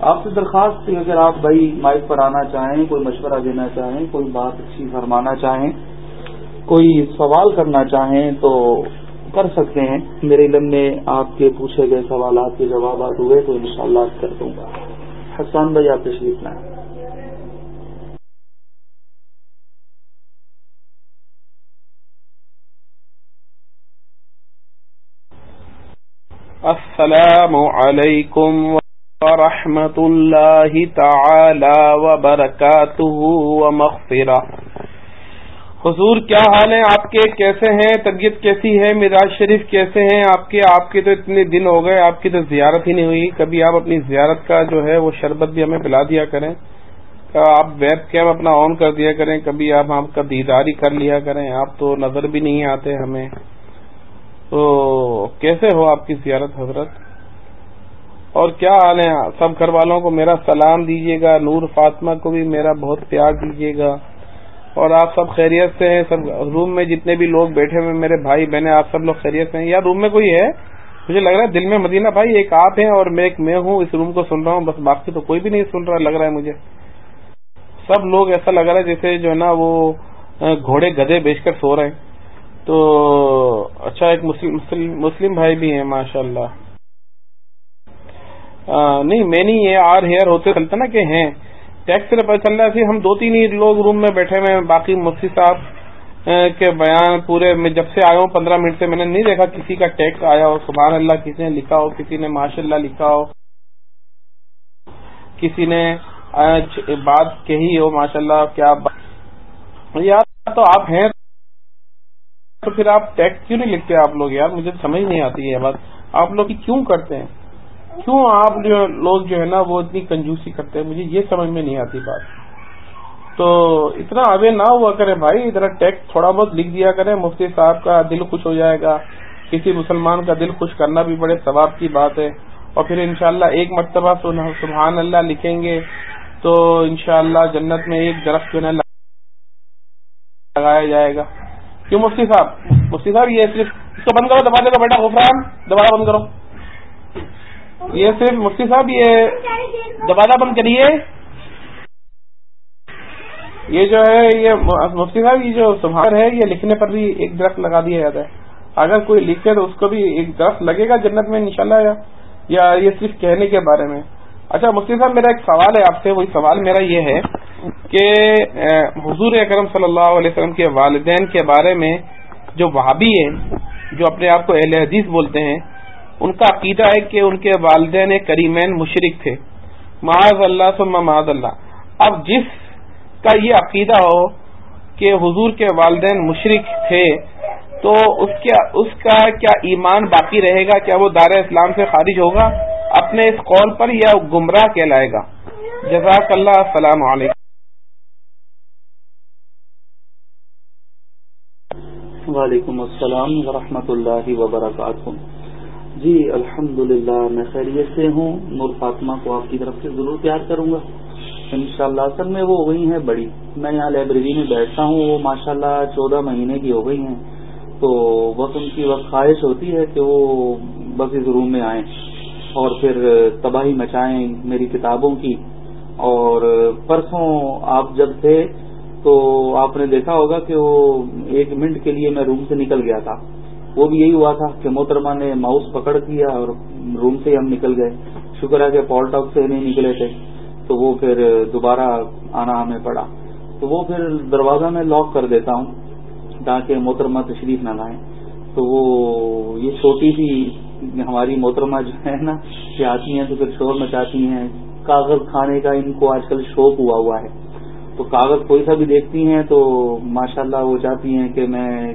آپ سے درخواست تھی، اگر آپ بھائی مائک پر آنا چاہیں، کوئی مشورہ دینا چاہیں، کوئی بات اچھی فرمانا چاہیں، کوئی سوال کرنا چاہیں تو کر سکتے ہیں۔ میرے علم میں آپ کے پوچھے گئے سوالات کے جوابات ہوئے تو انشاءاللہ شاء کر دوں گا۔ حسان بھائی، آپ تشریف لائیں۔ السلام علیکم ورحمۃ اللہ تعالی وبرکاتہ ومغفرہ۔ حضور، کیا حال ہیں آپ کے؟ کیسے ہیں؟ طبیعت کیسی ہے؟ میراج شریف کیسے ہیں؟ آپ کے؟ آپ کے تو اتنے دن ہو گئے، آپ کی تو زیارت ہی نہیں ہوئی۔ کبھی آپ اپنی زیارت کا جو ہے وہ شربت بھی ہمیں پلا دیا کریں۔ آپ ویب کیم اپنا آن کر دیا کریں؟ کبھی آپ آپ کا دیداری کر لیا کریں؟ آپ تو نظر بھی نہیں آتے ہمیں۔ تو کیسے ہو آپ کی زیارت حضرت؟ اور کیا حال ہے سب گھر والوں کو میرا سلام دیجیے گا، نور فاطمہ کو بھی میرا بہت پیار دیجیے گا۔ اور آپ سب خیریت سے ہیں؟ سب روم میں جتنے بھی لوگ بیٹھے ہوئے میرے بھائی بہنیں، آپ سب لوگ خیریت سے ہیں؟ یا روم میں کوئی ہے؟ مجھے لگ رہا ہے دل میں مدینہ بھائی ایک آپ ہیں اور میں ایک میں ہوں، اس روم کو سن رہا ہوں، بس باقی تو کوئی بھی نہیں سن رہا لگ رہا ہے مجھے۔ سب لوگ ایسا لگ رہا ہے جیسے جو ہے نا وہ گھوڑے گدے بیچ کر سو رہے ہیں۔ تو اچھا ایک مسلم مسلم بھائی بھی ہیں ماشاء اللہ نہیں، میں نہیں، یہ آر ہیئر ہوتے چلتا نا کہ ہیں۔ ٹیکس سے پتہ چل رہا ہے ہم دو تین ہی لوگ روم میں بیٹھے ہوئے ہیں، باقی مفتی صاحب کے بیان پورے میں جب سے آیا ہوں، پندرہ منٹ سے میں نے نہیں دیکھا کسی کا ٹیکس آیا ہو، سبحان اللہ، کسی نے لکھا ہو، کسی نے ماشاء اللہ لکھا ہو، کسی نے بات کہی ہو، ماشاء اللہ، کیا یار تو آپ ہیں، تو پھر آپ ٹیکس کیوں نہیں لکھتے آپ لوگ؟ یار، مجھے سمجھ نہیں آتی ہے بات۔ آپ لوگ کیوں کرتے ہیں؟ کیوں آپ جو لوگ جو ہے نا وہ اتنی کنجوسی کرتے ہیں؟ مجھے یہ سمجھ میں نہیں آتی بات۔ تو اتنا اوے نہ ہوا کرے بھائی ادھر ٹیکس تھوڑا بہت لکھ دیا کرے مفتی صاحب کا دل خوش ہو جائے گا۔ کسی مسلمان کا دل خوش کرنا بھی بڑے ثواب کی بات ہے۔ اور پھر انشاءاللہ ایک مرتبہ سبحان اللہ لکھیں گے۔ تو انشاءاللہ جنت میں ایک درخت جو ہے لگایا جائے گا۔ کیوں مفتی صاحب؟ مفتی صاحب یہ صرف اس کو بند کرو دبا دے گا بیٹا غفران، دوبارہ بند کرو۔ یہ صرف مفتی صاحب، یہ دوبارہ بند کریے۔ یہ جو ہے، یہ مفتی صاحب، یہ جو سبھار ہے، یہ لکھنے پر بھی ایک درخت لگا دیا جاتا ہے۔ اگر کوئی لکھے تو اس کو بھی ایک درخت لگے گا جنت میں، انشاءاللہ، یا یا یہ صرف کہنے کے بارے میں۔ اچھا مفتی صاحب، میرا ایک سوال ہے آپ سے۔ وہی سوال میرا یہ ہے کہ حضور اکرم صلی اللہ علیہ وسلم کے والدین کے بارے میں جو وہابی ہے جو اپنے آپ کو اہل حدیث بولتے ہیں ان کا عقیدہ ہے کہ ان کے والدین کریمین مشرق تھے۔ معاذ اللہ ثم معاذ اللہ۔ اب جس کا یہ عقیدہ ہو کہ حضور کے والدین مشرق تھے، تو اس کے اس کا کیا ایمان باقی رہے گا؟ کیا وہ دار اسلام سے خارج ہوگا؟ اپنے اس قول پر یا گمراہ کہلائے گا؟ جزاک اللہ، السلام علیکم۔ وعلیکم السلام ورحمۃ اللہ وبرکاتہ۔ جی الحمد میں خیریت سے ہوں۔ نور فاطمہ کو آپ کی طرف سے ضرور پیار کروں گا۔ ان شاء اللہ اصل میں وہ وہی ہیں بڑی۔ میں یہاں لائبریری میں بیٹھتا ہوں، وہ ماشاء اللہ چودہ مہینے کی ہو گئی ہیں۔ تو بس ان کی وقت خواہش ہوتی ہے کہ وہ بس اس روم میں آئیں اور پھر تباہی مچائیں میری کتابوں کی۔ اور پرسوں آپ جب تھے تو آپ نے دیکھا ہوگا کہ وہ ایک منٹ کے لیے میں روم سے نکل گیا تھا۔ وہ بھی یہی ہوا تھا کہ محترمہ نے ماؤس پکڑ دیا اور روم سے ہی ہم نکل گئے۔ شکر ہے کہ پال ٹاک سے نہیں نکلے تھے، تو وہ پھر دوبارہ آنا ہمیں پڑا۔ تو وہ پھر دروازہ میں لاک کر دیتا ہوں تاکہ محترمہ تشریف نہ لائیں۔ تو وہ یہ چھوٹی سی ہماری محترمہ جو ہے نا یہ آتی ہیں تو پھر شور مچاتی ہیں۔ کاغذ کھانے کا ان کو آج کل شوق ہوا ہوا ہے۔ تو کاغذ کوئی سا بھی دیکھتی ہیں تو ماشاءاللہ وہ چاہتی ہیں کہ میں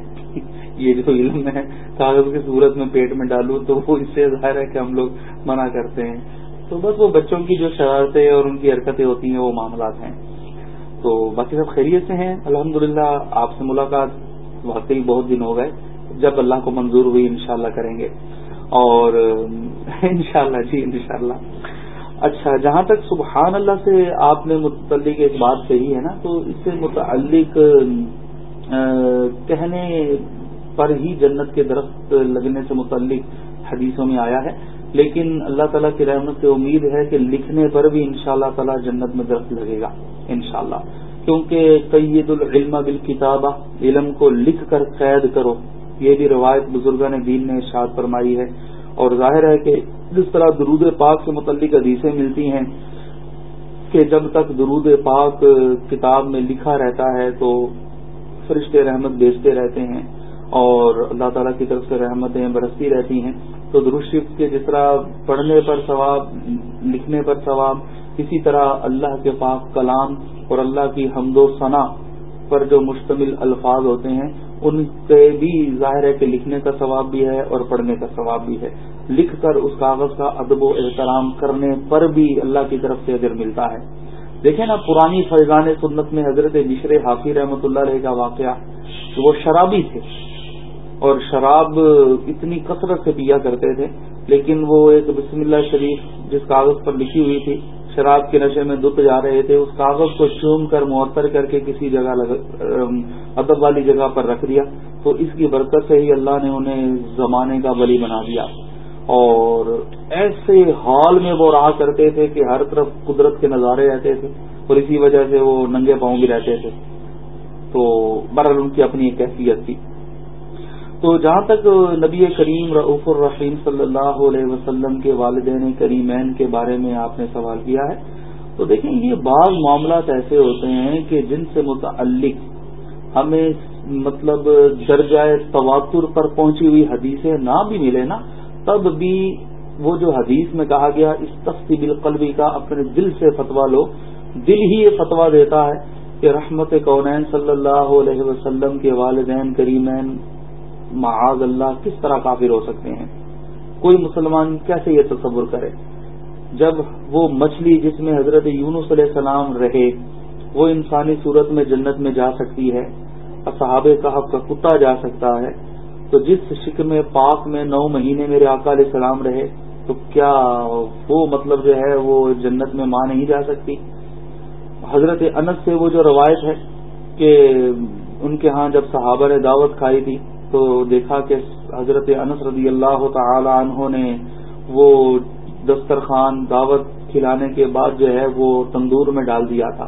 یہ جو علم ہے کاغذ کی صورت میں پیٹ میں ڈالوں تو وہ اس سے ظاہر ہے کہ ہم لوگ منع کرتے ہیں۔ تو بس وہ بچوں کی جو شرارتیں اور ان کی حرکتیں ہوتی ہیں، وہ معاملات ہیں۔ تو باقی سب خیریت سے ہیں؟ الحمدللہ آپ سے ملاقات واقعی بہت دن ہو گئے۔ جب اللہ کو منظور ہوئی، انشاءاللہ کریں گے۔ اور انشاءاللہ جی انشاءاللہ۔ اچھا جہاں تک سبحان اللہ سے آپ نے متعلق ایک بات کہی ہے نا، تو اس سے متعلق کہنے پر ہی جنت کے درخت لگنے سے متعلق حدیثوں میں آیا ہے۔ لیکن اللہ تعالیٰ کی رحمت سے امید ہے کہ لکھنے پر بھی ان شاء اللہ تعالیٰ جنت میں درخت لگے گا۔ انشاءاللہ۔ کیونکہ قید العلم بالکتابہ، علم کو لکھ کر قید کرو۔ یہ بھی روایت بزرگان دین نے ارشاد فرمائی ہے۔ اور ظاہر ہے کہ جس طرح درود پاک سے متعلق حدیثیں ملتی ہیں کہ جب تک درود پاک کتاب میں لکھا رہتا ہے تو فرشتے رحمت بیچتے رہتے ہیں۔ اور اللہ تعالیٰ کی طرف سے رحمتیں برستی رہتی ہیں۔ تو درشف کے جس طرح پڑھنے پر ثواب، لکھنے پر ثواب، اسی طرح اللہ کے پاک کلام اور اللہ کی حمد و ثنا پر جو مشتمل الفاظ ہوتے ہیں، ان کے بھی ظاہر ہے کہ لکھنے کا ثواب بھی ہے اور پڑھنے کا ثواب بھی ہے۔ لکھ کر اس کاغذ کا ادب و احترام کرنے پر بھی اللہ کی طرف سے اگر ملتا ہے۔ دیکھیں نا پرانی فیضان سنت میں حضرت بشر حافی رحمۃ اللہ علیہ کا واقعہ، وہ شرابی تھے۔ اور شراب اتنی کثرت سے پیا کرتے تھے، لیکن وہ ایک بسم اللہ شریف جس کاغذ پر لکھی ہوئی تھی، شراب کے نشے میں دت جا رہے تھے، اس کاغذ کو چوم کر معطر کر کے کسی جگہ ادب والی جگہ پر رکھ دیا۔ تو اس کی برکت سے ہی اللہ نے انہیں زمانے کا بلی بنا دیا۔ اور ایسے حال میں وہ رہا کرتے تھے کہ ہر طرف قدرت کے نظارے رہتے تھے اور اسی وجہ سے وہ ننگے پاؤں بھی رہتے تھے۔ تو برل ان کی اپنی ایک حیثیت تھی۔ تو جہاں تک نبی کریم رعف الرحیم صلی اللہ علیہ وسلم کے والدین کریمین کے بارے میں آپ نے سوال کیا ہے، تو دیکھیں یہ بعض معاملات ایسے ہوتے ہیں کہ جن سے متعلق ہمیں مطلب درجۂ تواتر پر پہنچی ہوئی حدیثیں نہ بھی ملے نا، تب بھی وہ جو حدیث میں کہا گیا اس تفتی بالقلبی کا اپنے دل سے فتوا لو، دل ہی یہ فتوا دیتا ہے کہ رحمت کونین صلی اللہ علیہ وسلم کے والدین کریمین معاذ اللہ کس طرح کافر ہو سکتے ہیں؟ کوئی مسلمان کیسے یہ تصور کرے؟ جب وہ مچھلی جس میں حضرت یونس علیہ السلام رہے، وہ انسانی صورت میں جنت میں جا سکتی ہے صحاب کہف کا کتا جا سکتا ہے، تو جس شکم پاک میں نو مہینے میرے آقا علیہ السلام رہے، تو کیا وہ مطلب جو ہے وہ جنت میں ماں نہیں جا سکتی؟ حضرت انس سے وہ جو روایت ہے کہ ان کے ہاں جب صحابہ نے دعوت کھائی تھی تو دیکھا کہ حضرت انس رضی اللہ تعالی عنہ نے وہ دسترخوان دعوت کھلانے کے بعد جو ہے وہ تندور میں ڈال دیا تھا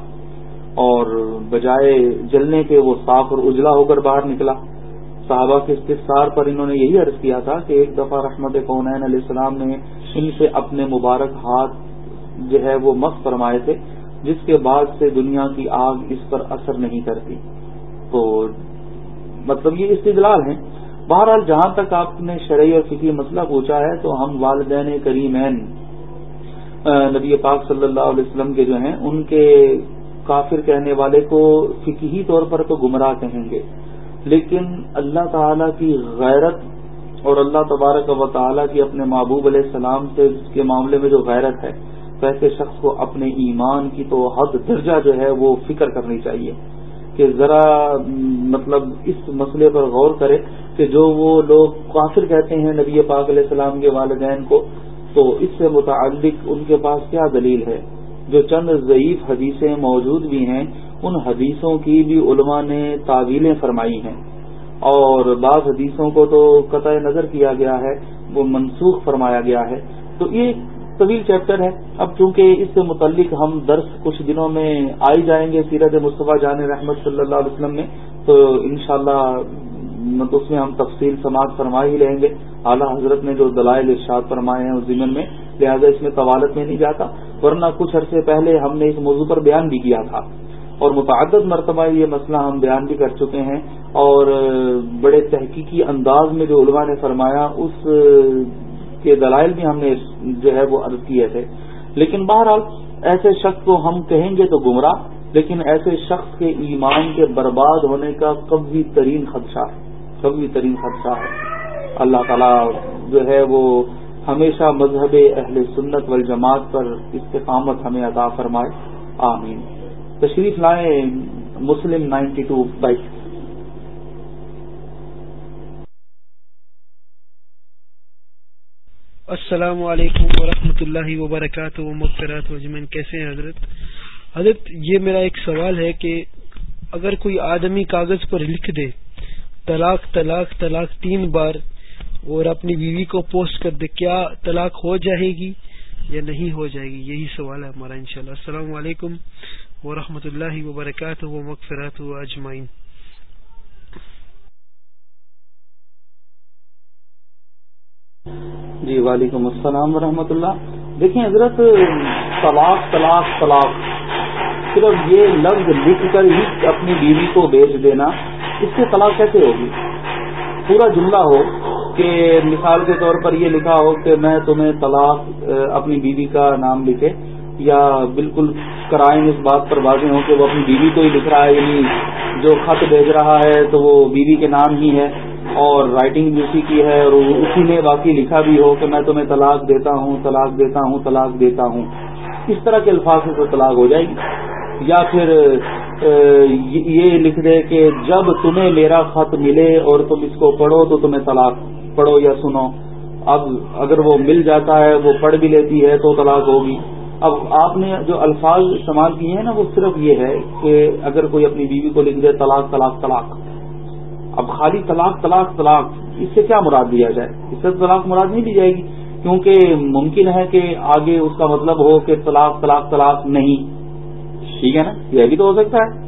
اور بجائے جلنے کے وہ صاف اور اجلا ہو کر باہر نکلا۔ صحابہ کے استفسار پر انہوں نے یہی عرض کیا تھا کہ ایک دفعہ رحمت کونین علیہ السلام نے ان سے اپنے مبارک ہاتھ جو ہے وہ مس فرمائے تھے، جس کے بعد سے دنیا کی آگ اس پر اثر نہیں کرتی۔ تو مطلب یہ استدلال ہیں۔ بہرحال جہاں تک آپ نے شرعی اور فکری مسئلہ پوچھا ہے تو ہم والدین کریمین نبی پاک صلی اللہ علیہ وسلم کے جو ہیں، ان کے کافر کہنے والے کو فکی طور پر تو گمراہ کہیں گے۔ لیکن اللہ تعالی کی غیرت اور اللہ تبارک و تعالیٰ کی اپنے محبوب علیہ السلام سے کے معاملے میں جو غیرت ہے ویسے شخص کو اپنے ایمان کی تو حد درجہ جو ہے وہ فکر کرنی چاہیے۔ کہ ذرا مطلب اس مسئلے پر غور کرے کہ جو وہ لوگ کافر کہتے ہیں نبی پاک علیہ السلام کے والدین کو، تو اس سے متعلق ان کے پاس کیا دلیل ہے؟ جو چند ضعیف حدیثیں موجود بھی ہیں، ان حدیثوں کی بھی علماء نے تعویلیں فرمائی ہیں۔ اور بعض حدیثوں کو تو قطع نظر کیا گیا ہے، وہ منسوخ فرمایا گیا ہے۔ تو یہ طویل چیپٹر ہے۔ اب چونکہ اس سے متعلق ہم درس کچھ دنوں میں آئی جائیں گے سیرت مصطفیٰ جان رحمت صلی اللہ علیہ وسلم میں، تو انشاءاللہ تو اس میں ہم تفصیل سماعت فرما ہی رہیں گے۔ اعلیٰ حضرت نے جو دلائل ارشاد فرمائے ہیں اس ضمن میں، لہٰذا اس میں طوالت میں نہیں جاتا، ورنہ کچھ عرصے پہلے ہم نے اس موضوع پر بیان بھی کیا تھا۔ اور متعدد مرتبہ یہ مسئلہ ہم بیان بھی کر چکے ہیں۔ اور بڑے تحقیقی انداز میں جو علماء نے فرمایا، اس کے دلائل بھی ہم نے جو ہے وہ عرض کیے تھے۔ لیکن بہرحال ایسے شخص کو ہم کہیں گے تو گمراہ، لیکن ایسے شخص کے ایمان کے برباد ہونے کا کبھی ترین خدشہ ہے۔ کبھی ترین خدشہ ہے۔ اللہ تعالیٰ جو ہے وہ ہمیشہ مذہب اہل سنت والجماعت پر استقامت ہمیں عطا فرمائے۔ آمین۔ تشریف لائیں مسلم نائنٹی ٹو بائک السلام علیکم ورحمۃ اللہ وبرکاتہ مخترات وجمین کیسے ہیں حضرت؟ حضرت، یہ میرا ایک سوال ہے کہ اگر کوئی آدمی کاغذ پر لکھ دے، طلاق طلاق طلاق تین بار، اور اپنی بیوی کو پوسٹ کر دے، کیا طلاق ہو جائے گی یا نہیں ہو جائے گی؟ یہی سوال ہے ہمارا، انشاءاللہ۔ السلام علیکم ورحمۃ اللہ وبرکاتہ و مغفرات و اجمائن جی وعلیکم السلام ورحمۃ اللہ۔ دیکھیں حضرت، طلاق طلاق طلاق۔ صرف یہ لفظ لکھ کر ہی اپنی بیوی کو بیچ دینا، اس سے طلاق کیسے ہوگی؟ پورا جملہ ہو کہ مثال کے طور پر یہ لکھا ہو کہ میں تمہیں طلاق، اپنی بیوی کا نام لکھے، یا بالکل کرائم اس بات پر واضح ہو کہ وہ اپنی بیوی کو ہی لکھ رہا ہے یعنی جو خط بھیج رہا ہے تو وہ بیوی کے نام ہی ہے۔ اور رائٹنگ بھی اسی کی ہے اور اسی نے باقی لکھا بھی ہو کہ میں تمہیں طلاق دیتا ہوں، طلاق دیتا ہوں، طلاق دیتا ہوں۔ اس طرح کے الفاظ سے تو طلاق ہو جائے گی۔ یا پھر یہ لکھ دے کہ جب تمہیں میرا خط ملے اور تم اس کو پڑھو تو تمہیں طلاق پڑھو یا سنو۔ اب اگر وہ مل جاتا ہے، وہ پڑھ بھی لیتی ہے تو طلاق ہوگی۔ اب آپ نے جو الفاظ استعمال کیے ہیں نا، وہ صرف یہ ہے کہ اگر کوئی اپنی بیوی کو لکھ دے، طلاق طلاق طلاق۔ اب خالی طلاق طلاق طلاق، اس سے کیا مراد دیا جائے؟ اس سے طلاق مراد نہیں دی جائے گی، کیونکہ ممکن ہے کہ آگے اس کا مطلب ہو کہ طلاق طلاق طلاق نہیں۔ ٹھیک ہے نا؟ یہ بھی تو ہو سکتا ہے۔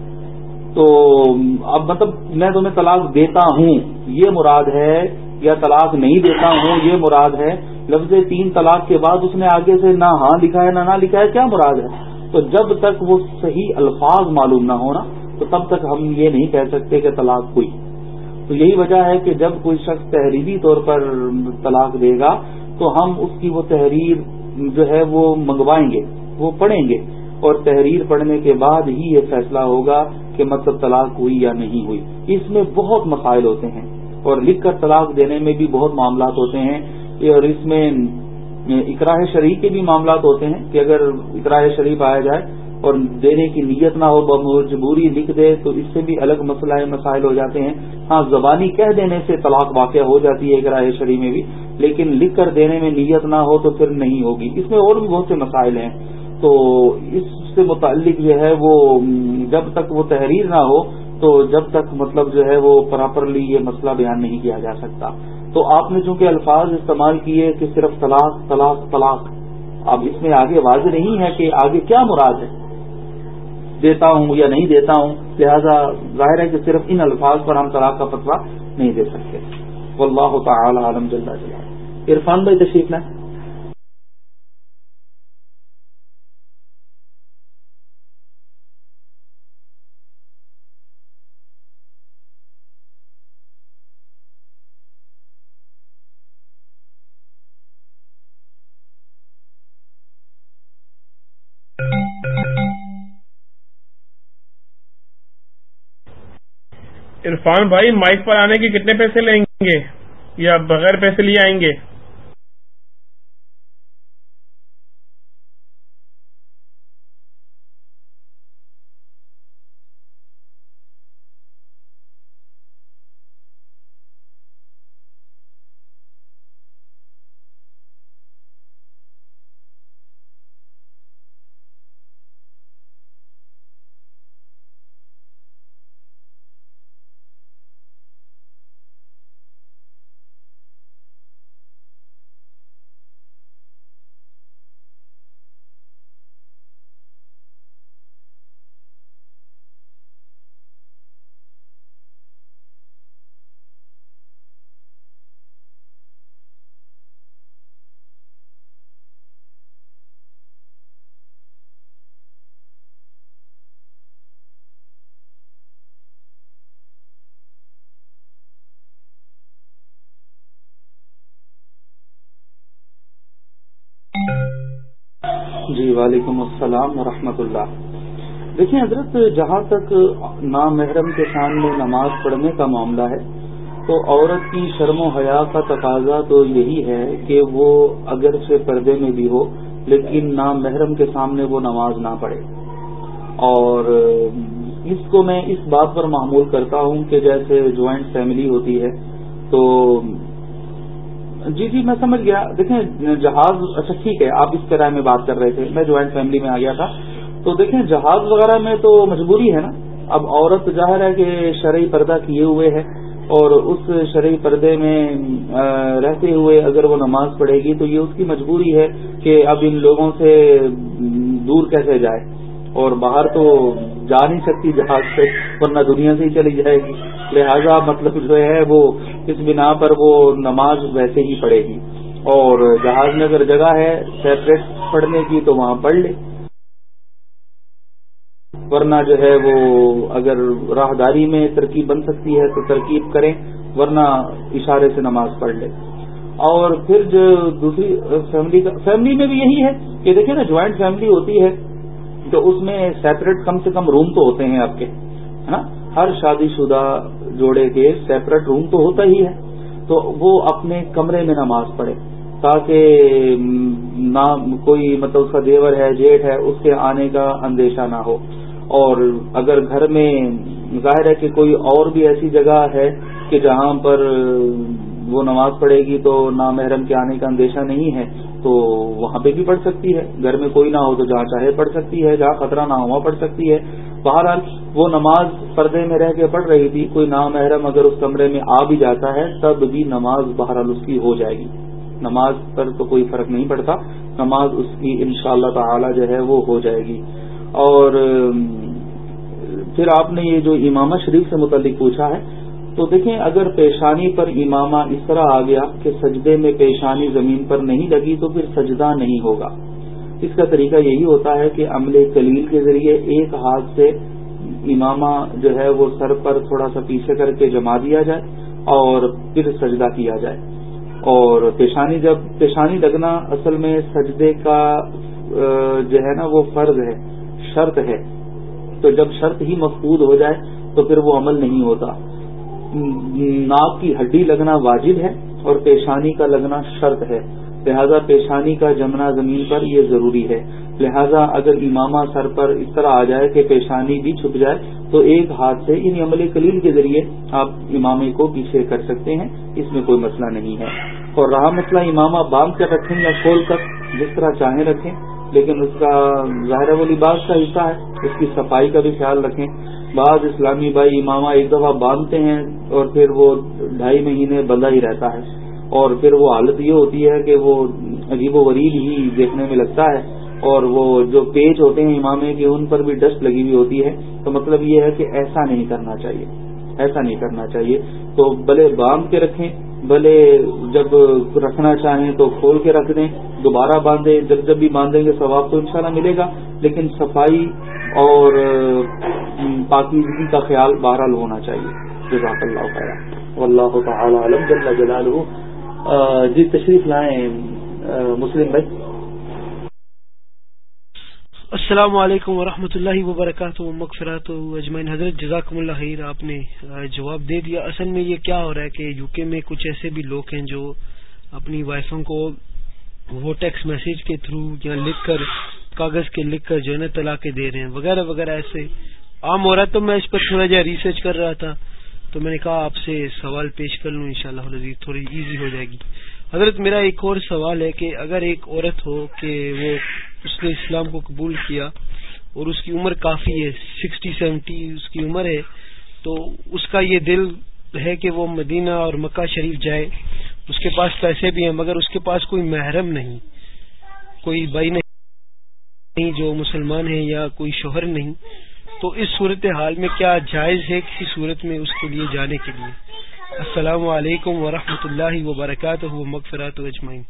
تو اب مطلب میں تمہیں طلاق دیتا ہوں، یہ مراد ہے، یا طلاق نہیں دیتا ہوں، یہ مراد ہے۔ لفظ تین طلاق کے بعد اس نے آگے سے نہ ہاں لکھا ہے نہ نہ لکھا ہے کیا مراد ہے؟ تو جب تک وہ صحیح الفاظ معلوم نہ ہونا تو تب تک ہم یہ نہیں کہہ سکتے کہ طلاق ہوئی۔ تو یہی وجہ ہے کہ جب کوئی شخص تحریری طور پر طلاق دے گا تو ہم اس کی وہ تحریر جو ہے وہ منگوائیں گے، وہ پڑھیں گے۔ اور تحریر پڑھنے کے بعد ہی یہ فیصلہ ہوگا کہ مطلب طلاق ہوئی یا نہیں ہوئی۔ اس میں بہت مسائل ہوتے ہیں۔ اور لکھ کر طلاق دینے میں بھی بہت معاملات ہوتے ہیں۔ اور اس میں اقراہ شریف کے بھی معاملات ہوتے ہیں کہ اگر اقراہ شریف آیا جائے اور دینے کی نیت نہ ہو مجبوری لکھ دے تو اس سے بھی الگ مسئلہ مسائل ہو جاتے ہیں۔ ہاں زبانی کہہ دینے سے طلاق واقع ہو جاتی ہے اقراہ شریف میں بھی، لیکن لکھ کر دینے میں نیت نہ ہو تو پھر نہیں ہوگی۔ اس میں اور بھی بہت سے مسائل ہیں۔ تو اس سے متعلق جو ہے وہ، جب تک وہ تحریر نہ ہو تو جب تک مطلب جو ہے وہ پراپرلی یہ مسئلہ بیان نہیں کیا جا سکتا۔ تو آپ نے چونکہ الفاظ استعمال کیے کہ صرف طلاق طلاق طلاق، اب اس میں آگے واضح نہیں ہے کہ آگے کیا مراد ہے۔ دیتا ہوں یا نہیں دیتا ہوں، لہذا ظاہر ہے کہ صرف ان الفاظ پر ہم طلاق کا فتویٰ نہیں دے سکتے۔ واللہ تعالی عالم جل عرفان بھائی تشریف میں عرفان بھائی مائک پر آنے کے کتنے پیسے لیں گے یا بغیر پیسے لیے آئیں گے جی وعلیکم السلام ورحمۃ اللہ۔ دیکھیں حضرت، جہاں تک نامحرم کے سامنے نماز پڑھنے کا معاملہ ہے، تو عورت کی شرم و حیا کا تقاضا تو یہی ہے کہ وہ اگرچہ پردے میں بھی ہو، لیکن نام محرم کے سامنے وہ نماز نہ پڑھے۔ اور اس کو میں اس بات پر معمول کرتا ہوں کہ جیسے جوائنٹ فیملی ہوتی ہے، تو جی جی میں سمجھ گیا۔ دیکھیں، جہاز اچھا ٹھیک ہے، آپ اس طرح میں بات کر رہے تھے۔ میں جوائنٹ فیملی میں آ گیا تھا۔ تو دیکھیں، جہاز وغیرہ میں تو مجبوری ہے نا۔ اب عورت ظاہر ہے کہ شرعی پردہ کیے ہوئے ہے اور اس شرعی پردے میں رہتے ہوئے اگر وہ نماز پڑھے گی تو یہ اس کی مجبوری ہے کہ اب ان لوگوں سے دور کیسے جائے۔ اور باہر تو جا نہیں سکتی جہاز سے، ورنہ دنیا سے ہی چلی جائے گی۔ لہذا مطلب جو ہے وہ اس بنا پر وہ نماز ویسے ہی پڑھے گی۔ اور جہاز میں اگر جگہ ہے سیپریٹ پڑھنے کی تو وہاں پڑھ لے۔ ورنہ جو ہے وہ اگر راہداری میں ترکیب بن سکتی ہے تو ترکیب کریں، ورنہ اشارے سے نماز پڑھ لے۔ اور پھر جو دوسری فیملی کا فیملی میں بھی یہی ہے کہ دیکھیں نا جوائنٹ فیملی ہوتی ہے۔ تو اس میں سیپریٹ کم سے کم روم تو ہوتے ہیں آپ کے، ہے نا؟ ہر شادی شدہ جوڑے کے سیپریٹ روم تو ہوتا ہی ہے۔ تو وہ اپنے کمرے میں نماز پڑھے تاکہ نہ کوئی مطلب اس کا دیور ہے جیٹ ہے، اس کے آنے کا اندیشہ نہ ہو۔ اور اگر گھر میں ظاہر ہے کہ کوئی اور بھی ایسی جگہ ہے کہ جہاں پر وہ نماز پڑھے گی تو نامحرم کے آنے کا اندیشہ نہیں ہے۔ تو وہاں پہ بھی پڑھ سکتی ہے۔ گھر میں کوئی نہ ہو تو جہاں چاہے پڑھ سکتی ہے، جہاں خطرہ نہ ہو وہاں پڑھ سکتی ہے۔ بہرحال وہ نماز پردے میں رہ کے پڑھ رہی تھی، کوئی نامحرم اگر اس کمرے میں آ بھی جاتا ہے، تب بھی نماز بہرحال اس کی ہو جائے گی۔ نماز پر تو کوئی فرق نہیں پڑتا، نماز اس کی ان شاء اللہ تعالی جو ہے وہ ہو جائے گی۔ اور پھر آپ نے یہ جو امامہ شریف سے متعلق پوچھا ہے تو دیکھیں، اگر پیشانی پر امامہ اس طرح آ گیا کہ سجدے میں پیشانی زمین پر نہیں لگی تو پھر سجدہ نہیں ہوگا۔ اس کا طریقہ یہی ہوتا ہے کہ عمل کلیل کے ذریعے ایک ہاتھ سے امامہ جو ہے وہ سر پر تھوڑا سا پیچھے کر کے جما دیا جائے اور پھر سجدہ کیا جائے۔ اور پیشانی جب، پیشانی لگنا اصل میں سجدے کا جو ہے نا، وہ فرض ہے، شرط ہے۔ تو جب شرط ہی مفقود ہو جائے تو پھر وہ عمل نہیں ہوتا۔ ناک کی ہڈی لگنا واجب ہے اور پیشانی کا لگنا شرط ہے۔ لہذا پیشانی کا جمنا زمین پر یہ ضروری ہے۔ لہذا اگر امامہ سر پر اس طرح آ جائے کہ پیشانی بھی چھپ جائے، تو ایک ہاتھ سے ان عمل کلیل کے ذریعے آپ امامے کو پیچھے کر سکتے ہیں۔ اس میں کوئی مسئلہ نہیں ہے۔ اور رہا مسئلہ امامہ باندھ کر رکھیں یا کھول کر جس طرح چاہیں رکھیں۔ لیکن اس کا ظاہر و لباس کا حصہ ہے۔ اس کی صفائی کا بھی خیال رکھیں۔ بعض اسلامی بھائی امامہ ایک دفعہ باندھتے ہیں اور پھر وہ ڈھائی مہینے بندہ ہی رہتا ہے۔ اور پھر وہ حالت یہ ہوتی ہے کہ وہ عجیب و غریب ہی دیکھنے میں لگتا ہے۔ اور وہ جو پیچ ہوتے ہیں امامے کے، ان پر بھی ڈسٹ لگی ہوئی ہوتی ہے۔ تو مطلب یہ ہے کہ ایسا نہیں کرنا چاہیے۔ ایسا نہیں کرنا چاہیے۔ تو بھلے باندھ کے رکھیں۔ بھلے جب رکھنا چاہیں تو کھول کے رکھ دیں۔ دوبارہ باندھیں، جب جب بھی باندھیں گے، ثواب تو انشاءاللہ ملے گا، لیکن صفائی اور پاکیزگی کا خیال بہرحال ہونا چاہیے۔ جزاک اللہ خیر اللہ تعالی علم جل جلالہ۔ جی تشریف لائیں مسلم بھائی۔ السلام علیکم ورحمۃ اللہ وبرکاتہ۔ مغفرات اجمین حضرت، جزاکم اللہ خیر، آپ نے جواب دے دیا۔ اصل میں یہ کیا ہو رہا ہے کہ یو کے میں کچھ ایسے بھی لوگ ہیں جو اپنی وائفوں کو وہ ٹیکسٹ میسج کے تھرو یا لکھ کر کاغذ کے لکھ کر جو ہے نا طلاق دے رہے ہیں، وغیرہ وغیرہ ایسے۔ عام ہو رہا تو میں اس پر تھوڑا جہا ریسرچ کر رہا تھا، تو میں نے کہا آپ سے سوال پیش کر لوں ان شاء اللہ تھوڑی ایزی ہو جائے گی۔ حضرت، میرا ایک اور سوال ہے کہ اگر ایک عورت ہو کہ وہ اس نے اسلام کو قبول کیا اور اس کی عمر کافی ہے سکسٹی سیونٹی اس کی عمر ہے، تو اس کا یہ دل ہے کہ وہ مدینہ اور مکہ شریف جائے۔ اس کے پاس پیسے بھی ہیں، مگر اس کے پاس کوئی محرم نہیں، کوئی بھائی نہیں جو مسلمان ہے یا کوئی شوہر نہیں۔ تو اس صورت حال میں کیا جائز ہے کسی صورت میں اس کے لیے جانے کے لیے؟ السلام علیکم ورحمۃ اللہ وبرکاتہ مغفرات اجمعین۔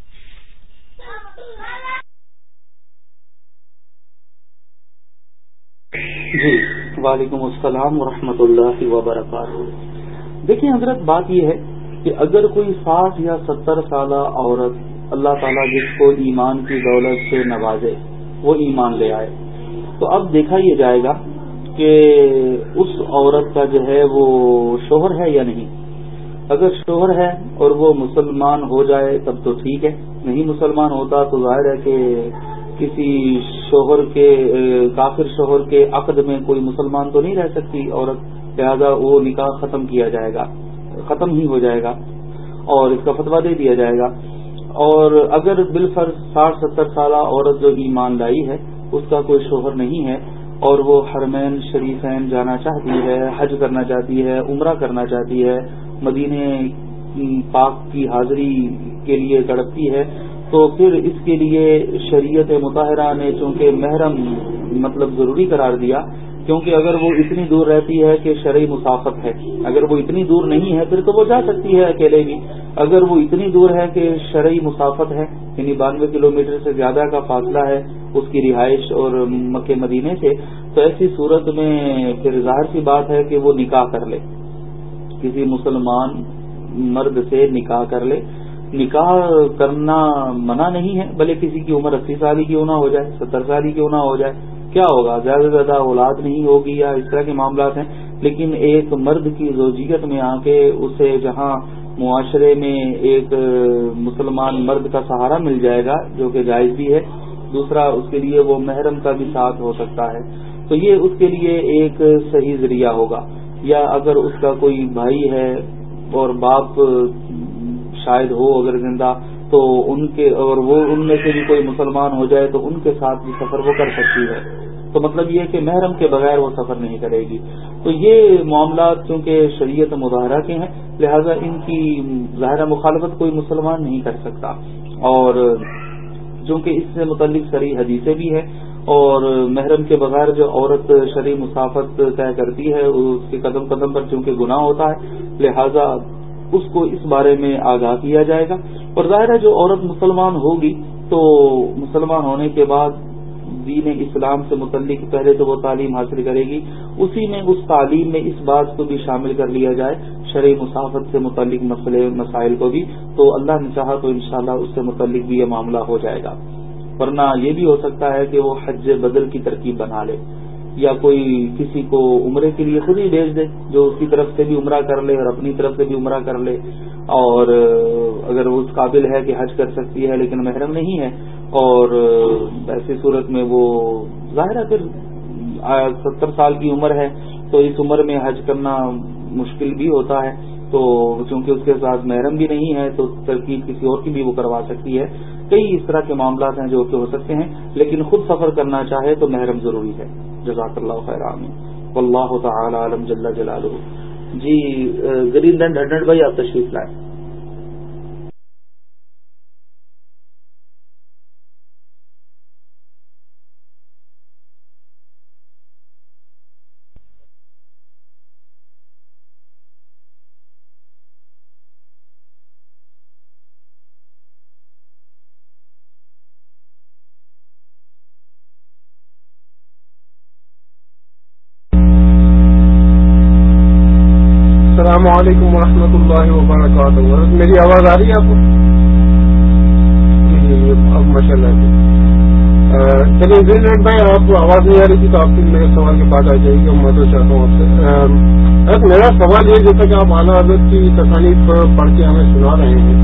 جی وعلیکم السلام ورحمۃ اللہ وبرکاتہ۔ دیکھیں حضرت، بات یہ ہے کہ اگر کوئی ساٹھ یا ستر سالہ عورت اللہ تعالیٰ جس کو ایمان کی دولت سے نوازے، وہ ایمان لے آئے۔ تو اب دیکھا یہ جائے گا کہ اس عورت کا جو ہے وہ شوہر ہے یا نہیں۔ اگر شوہر ہے اور وہ مسلمان ہو جائے، تب تو ٹھیک ہے۔ نہیں مسلمان ہوتا تو ظاہر ہے کہ کسی شوہر کے، کافر شوہر کے عقد میں کوئی مسلمان تو نہیں رہ سکتی، عورت، لہذا وہ نکاح ختم کیا جائے گا۔ ختم ہی ہو جائے گا اور اس کا فتویٰ دے دیا جائے گا۔ اور اگر بالفر ساٹھ ستر سالہ عورت جو ایمان لائی ہے، اس کا کوئی شوہر نہیں ہے اور وہ حرمین شریفین جانا چاہتی ہے، حج کرنا چاہتی ہے، عمرہ کرنا چاہتی ہے، مدینے پاک کی حاضری کے لیے تڑپتی ہے، تو پھر اس کے لیے شریعت مطالعہ نے چونکہ محرم مطلب ضروری قرار دیا کیونکہ اگر وہ اتنی دور رہتی ہے کہ شرعی مسافت ہے، اگر وہ اتنی دور نہیں ہے، پھر تو وہ جا سکتی ہے اکیلے بھی اگر وہ اتنی دور ہے کہ شرعی مسافت ہے یعنی بانوے کلومیٹر سے زیادہ کا فاصلہ ہے اس کی رہائش اور مکہ مدینے سے، تو ایسی صورت میں پھر ظاہر سی بات ہے کہ وہ نکاح کر لے۔ کسی مسلمان مرد سے نکاح کر لے۔ نکاح کرنا منع نہیں ہے بھلے کسی کی عمر اسی سال ہی کیوں نہ ہو جائے، ستر سال ہی کیوں نہ ہو جائے۔ کیا ہوگا؟ زیادہ سے زیادہ اولاد نہیں ہوگی یا اس طرح کے معاملات ہیں، لیکن ایک مرد کی زوجیت میں آ کے اسے جہاں معاشرے میں ایک مسلمان مرد کا سہارا مل جائے گا، جو کہ جائز بھی ہے، دوسرا اس کے لیے وہ محرم کا بھی ساتھ ہو سکتا ہے۔ تو یہ اس کے لیے ایک صحیح ذریعہ ہوگا۔ یا اگر اس کا کوئی بھائی ہے اور باپ شاید ہو اگر زندہ، تو ان کے اور وہ ان میں سے بھی کوئی مسلمان ہو جائے، تو ان کے ساتھ بھی سفر وہ کر سکتی ہے۔ تو مطلب یہ کہ محرم کے بغیر وہ سفر نہیں کرے گی۔ تو یہ معاملات چونکہ شریعت مظاہرہ کے ہیں، لہذا ان کی ظاہرہ مخالفت کوئی مسلمان نہیں کر سکتا۔ اور چونکہ اس سے متعلق سری حدیثیں بھی ہیں، اور محرم کے بغیر جو عورت شرع مسافت طے کرتی ہے، اس کے قدم قدم پر چونکہ گناہ ہوتا ہے، لہذا اس کو اس بارے میں آگاہ کیا جائے گا۔ اور ظاہر ہے جو عورت مسلمان ہوگی، تو مسلمان ہونے کے بعد دین اسلام سے متعلق پہلے تو وہ تعلیم حاصل کرے گی۔ اسی میں اس تعلیم میں اس بات کو بھی شامل کر لیا جائے شرعی مسافت سے متعلق مسئلے، مسائل کو بھی۔ تو اللہ نے چاہا تو انشاءاللہ اس سے متعلق بھی یہ معاملہ ہو جائے گا۔ ورنہ یہ بھی ہو سکتا ہے کہ وہ حج بدل کی ترکیب بنا لے، یا کوئی کسی کو عمرے کے لیے خود ہی بھیج دے، جو اس کی طرف سے بھی عمرہ کر لے اور اپنی طرف سے بھی عمرہ کر لے۔ اور اگر وہ اس قابل ہے کہ حج کر سکتی ہے، لیکن محرم نہیں ہے اور ایسی صورت میں وہ ظاہر ہے پھر ستر سال کی عمر ہے، تو اس عمر میں حج کرنا مشکل بھی ہوتا ہے۔ تو چونکہ اس کے ساتھ محرم بھی نہیں ہے، تو ترکیب کسی اور کی بھی وہ کروا سکتی ہے۔ کئی اس طرح کے معاملات ہیں جو کہ ہو سکتے ہیں، لیکن خود سفر کرنا چاہے تو محرم ضروری ہے۔ جزاک اللہ خیر واللہ تعالی عالم جل جلالہ۔ جی گرین لینڈ ہنڈریڈ بھائی، آپ تشریف لائیں السلام علیکم ورحمۃ اللہ وبرکاتہ۔ میری آواز آ رہی ہے آپ کو؟ جی جی اب ماشاء اللہ چلیے جی، جی، چلیے بھائی آپ کو آواز نہیں آ رہی تھی تو آپ کی میرے سوال کے بعد آ جائے گی میں تو چاہتا ہوں آپ سے۔ میرا سوال یہ جیسا کہ آپ اعلیٰ حضرت کی تصانیف پڑھ کے ہمیں سنا رہے ہیں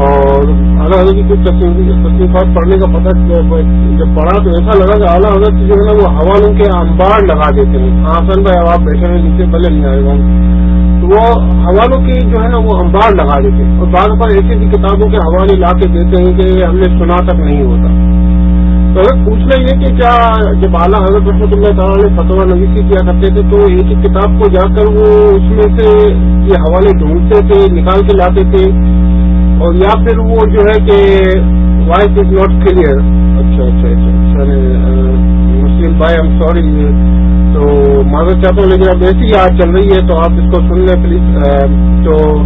اور اعلیٰ حضرت کی کچھ تصنیفات پڑھنے کا پتہ جب پڑھا تو ایسا لگا کہ اعلیٰ حضرت جو ہے نا وہ حوالوں کے انبار لگا دیتے ہیں۔ آسن بھائی، اب آپ بیٹھے ہوئے نیچے پہلے نہیں آئے گا تو وہ حوالوں کی جو ہے نا وہ انبار لگا دیتے ہیں۔ اور بعض پر ایسی ایسی کتابوں کے حوالے لا کے دیتے ہیں کہ ہم نے سنا تک نہیں ہوتا۔ تو اگر پوچھنا یہ کہ کیا جب اعلیٰ حضرت رحمۃ اللہ تعالیٰ نے فتوا نویسی کیا کرتے تھے، تو ایک ہی کتاب کو جا کر وہ اس میں سے یہ حوالے ڈھونڈتے تھے، نکال کے لاتے تھے۔ اور یا پھر وہ جو ہے کہ وائس از ناٹ کلیئر اچھا اچھا اچھا سر مسلم بھائی ایم سوری تو معذرت چاہتا ہوں لیکن اب ایسی یاد چل رہی ہے تو آپ اس کو سن لیں پلیز تو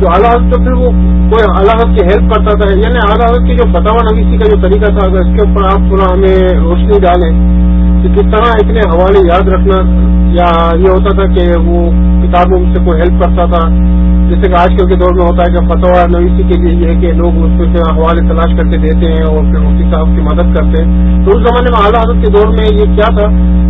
جو اعلیٰ تو پھر وہ کوئی اعلیٰ کی ہیلپ کرتا تھا؟ یعنی اعلیٰ کی جو فتح نویسی کا جو طریقہ تھا، اگر اس کے اوپر آپ تھوڑا ہمیں روشنی ڈالیں۔ کس طرح اتنے حوالے یاد رکھنا یا یہ ہوتا تھا کہ وہ کتابوں سے کوئی ہیلپ کرتا تھا۔ جیسے کہ آج کل کے دور میں ہوتا ہے کہ فتح نویسی کے لیے یہ ہے کہ لوگ اس میں حوالے تلاش کر کے دیتے ہیں اور پھر مفتی صاحب کی مدد کرتے ہیں۔ تو اس زمانے میں اعلیٰ حضرت کے دور میں یہ کیا تھا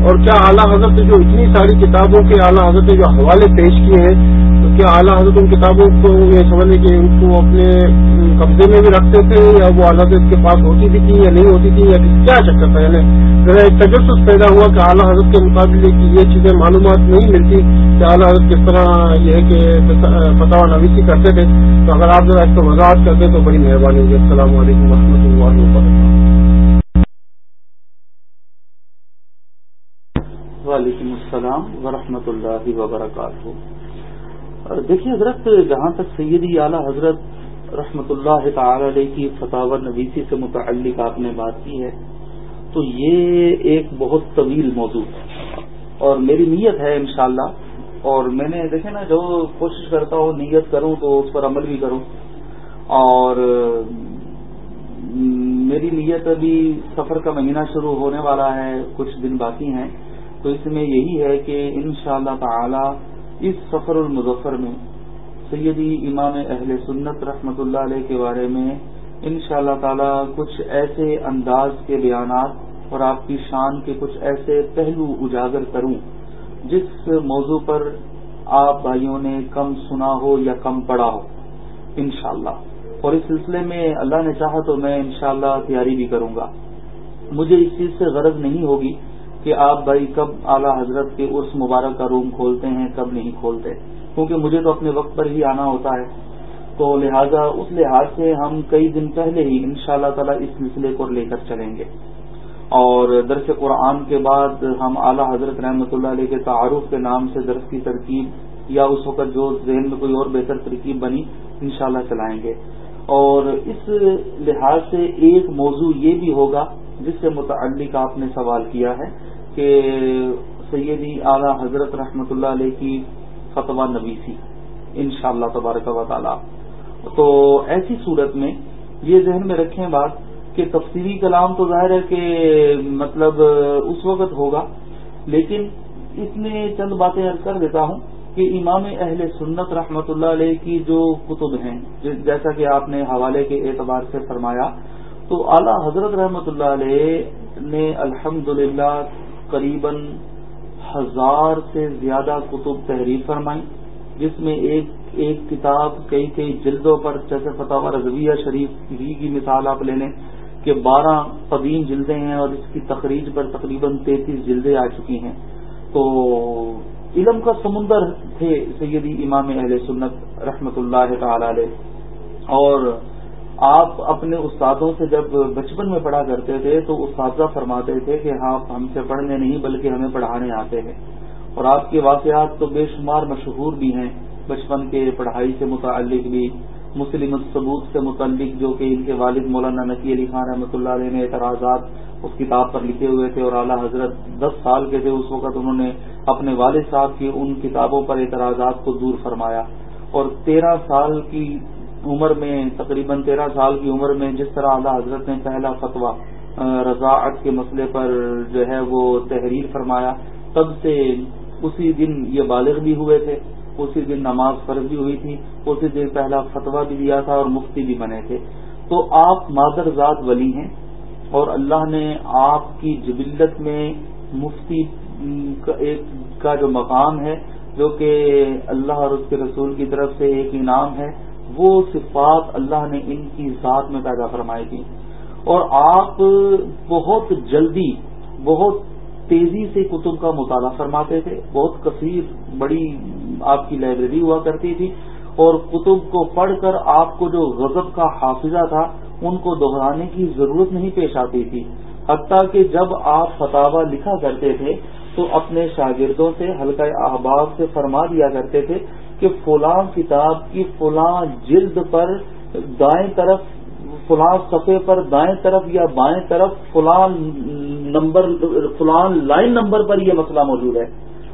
اور کیا اعلیٰ حضرت جو اتنی ساری کتابوں کے اعلیٰ حضرت نے جو حوالے پیش کیے ہیں کیا اعلیٰ حضرت ان کتابوں کو یہ سمجھنے کہ ان کو اپنے قبضے میں بھی رکھتے تھے یا وہ اعلیٰ حضرت کے پاس ہوتی بھی تھی یا نہیں ہوتی تھی یا کیا چکر تھا یعنی ذرا ایک تجسس پیدا ہوا کہ اعلیٰ حضرت کے مقابلے کی یہ چیزیں معلومات نہیں ملتی کہ اعلیٰ حضرت کس طرح یہ ہے کہ فتح نویسی کرتے تھے۔ تو اگر آپ ذرا اس کو وضاحت کرتے تو بڑی مہربانی ہوگی۔ السلام علیکم و رحمۃ اللہ وبرکاتہ۔ وعلیکم السلام ورحمۃ اللہ وبرکاتہ۔ دیکھیے حضرت، جہاں تک سیدی اعلی حضرت رحمۃ اللہ تعالی علیہ کی فتح نویسی سے متعلق آپ نے بات کی ہے، تو یہ ایک بہت طویل موضوع ہے۔ اور میری نیت ہے انشاءاللہ، اور میں نے دیکھے نا، جو کوشش کرتا ہوں، نیت کروں تو اس پر عمل بھی کروں۔ اور میری نیت ابھی سفر کا مہینہ شروع ہونے والا ہے، کچھ دن باقی ہیں۔ تو اس میں یہی ہے کہ ان شاء اللہ تعالی اس سفر المظفر میں سیدی امام اہل سنت رحمت اللہ علیہ کے بارے میں ان شاء اللہ تعالی کچھ ایسے انداز کے بیانات اور آپ کی شان کے کچھ ایسے پہلو اجاگر کروں، جس موضوع پر آپ بھائیوں نے کم سنا ہو یا کم پڑھا ہو، انشاءاللہ۔ اور اس سلسلے میں اللہ نے چاہا تو میں انشاءاللہ تیاری بھی کروں گا۔ مجھے اس چیز سے غرض نہیں ہوگی کہ آپ بھائی کب اعلی حضرت کے عرس مبارک کا روم کھولتے ہیں، کب نہیں کھولتے۔ کیونکہ مجھے تو اپنے وقت پر ہی آنا ہوتا ہے۔ تو لہذا اس لحاظ سے ہم کئی دن پہلے ہی ان شاء اللہ تعالی اس سلسلے کو لے کر چلیں گے۔ اور درس قرآن کے بعد ہم اعلی حضرت رحمۃ اللہ علیہ کے تعارف کے نام سے درس کی ترکیب یا اس وقت جو ذہن میں کوئی اور بہتر ترکیب بنی، انشاءاللہ چلائیں گے۔ اور اس لحاظ سے ایک موضوع یہ بھی ہوگا جس سے متعلق آپ نے سوال کیا ہے۔ کہ سیدی اعلی حضرت رحمۃ اللہ علیہ کی فتویٰ نویسی ان شاء اللہ تبارک و تعالی۔ تو ایسی صورت میں یہ ذہن میں رکھیں بات کہ تفصیلی کلام تو ظاہر ہے کہ مطلب اس وقت ہوگا، لیکن اس میں چند باتیں عرض کر دیتا ہوں کہ امام اہل سنت رحمت اللہ علیہ کی جو کتب ہیں، جیسا کہ آپ نے حوالے کے اعتبار سے فرمایا، تو اعلی حضرت رحمت اللہ علیہ نے الحمد للہ قریباً ہزار سے زیادہ کتب تحریر فرمائی جس میں ایک ایک کتاب کئی کئی جلدوں پر، جیسے فتح رضویہ شریف ہی کی مثال آپ لے لیں کہ بارہ قدیم جلدیں ہیں اور اس کی تقریج پر تقریباً تینتیس جلدیں آ چکی ہیں۔ تو علم کا سمندر تھے سیدی امام اہل سنت رحمت اللہ تعالی علیہ۔ اور آپ اپنے استادوں سے جب بچپن میں پڑھا کرتے تھے تو اساتذہ فرماتے تھے کہ ہاں ہم سے پڑھنے نہیں بلکہ ہمیں پڑھانے آتے ہیں۔ اور آپ کے واقعات تو بے شمار مشہور بھی ہیں۔ بچپن کے پڑھائی سے متعلق بھی، مسلم الثبوت سے متعلق جو کہ ان کے والد مولانا نقی علی خان رحمۃ اللہ علیہ نے اعتراضات اس کتاب پر لکھے ہوئے تھے اور اعلیٰ حضرت دس سال کے تھے اس وقت انہوں نے اپنے والد صاحب کی ان کتابوں پر اعتراضات کو دور فرمایا۔ اور تیرہ سال کی عمر میں تقریباً تیرہ سال کی عمر میں جس طرح اعلیٰ حضرت نے پہلا فتویٰ رضاعت کے مسئلے پر جو ہے وہ تحریر فرمایا، تب سے اسی دن یہ بالغ بھی ہوئے تھے، اسی دن نماز فرض بھی ہوئی تھی، اسی دن پہلا فتویٰ بھی دیا تھا اور مفتی بھی بنے تھے۔ تو آپ مادر ذات ولی ہیں اور اللہ نے آپ کی جبلت میں مفتی کا جو مقام ہے، جو کہ اللہ اور اس کے رسول کی طرف سے ایک انعام ہے وہ صفات اللہ نے ان کی ذات میں پیدا فرمائی تھی۔ اور آپ بہت جلدی، بہت تیزی سے کتب کا مطالعہ فرماتے تھے۔ بہت کثیر، بڑی آپ کی لائبریری ہوا کرتی تھی۔ اور کتب کو پڑھ کر آپ کو جو غضب کا حافظہ تھا، ان کو دہرانے کی ضرورت نہیں پیش آتی تھی۔ حتیٰ کہ جب آپ فتوا لکھا کرتے تھے، تو اپنے شاگردوں سے، حلقہ احباب سے فرما دیا کرتے تھے کہ فلاں کتاب کی فلاں جلد پر دائیں طرف، فلاں صفحے پر دائیں طرف یا بائیں طرف فلاں نمبر، فلاں لائن نمبر پر یہ مسئلہ موجود ہے۔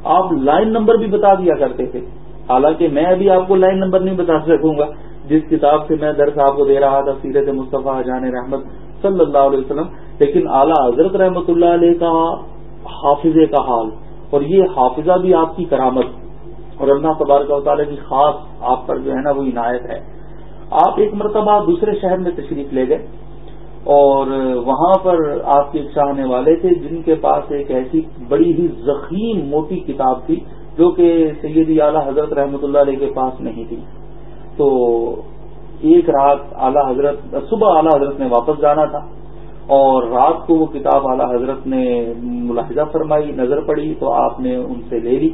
آپ لائن نمبر بھی بتا دیا کرتے تھے۔ حالانکہ میں ابھی آپ کو لائن نمبر نہیں بتا سکوں گا۔ جس کتاب سے میں درس آپ کو دے رہا تھا، سیرت مصطفیٰ جان رحمت صلی اللہ علیہ وسلم۔ لیکن اعلیٰ حضرت رحمۃ اللہ علیہ کا حافظے کا حال اور یہ حافظہ بھی آپ کی کرامت اور اللہ تبارک و تعالیٰ کی خاص آپ پر جو ہے نا وہ عنایت ہے۔ آپ ایک مرتبہ دوسرے شہر میں تشریف لے گئے اور وہاں پر آپ کے چاہنے والے تھے جن کے پاس ایک ایسی بڑی ہی زخیم موٹی کتاب تھی جو کہ سیدی اعلیٰ حضرت رحمۃ اللہ علیہ کے پاس نہیں تھی۔ تو ایک رات اعلیٰ حضرت صبح اعلیٰ حضرت نے واپس جانا تھا اور رات کو وہ کتاب اعلیٰ حضرت نے ملاحظہ فرمائی، نظر پڑی تو آپ نے ان سے لے لی۔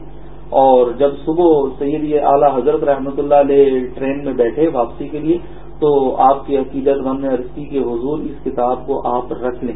اور جب صبح سید یہ اعلیٰ حضرت رحمۃ اللہ علیہ ٹرین میں بیٹھے واپسی کے لیے، تو آپ کی عقیدت مند نے عرض کی کہ حضور اس کتاب کو آپ رکھ لیں۔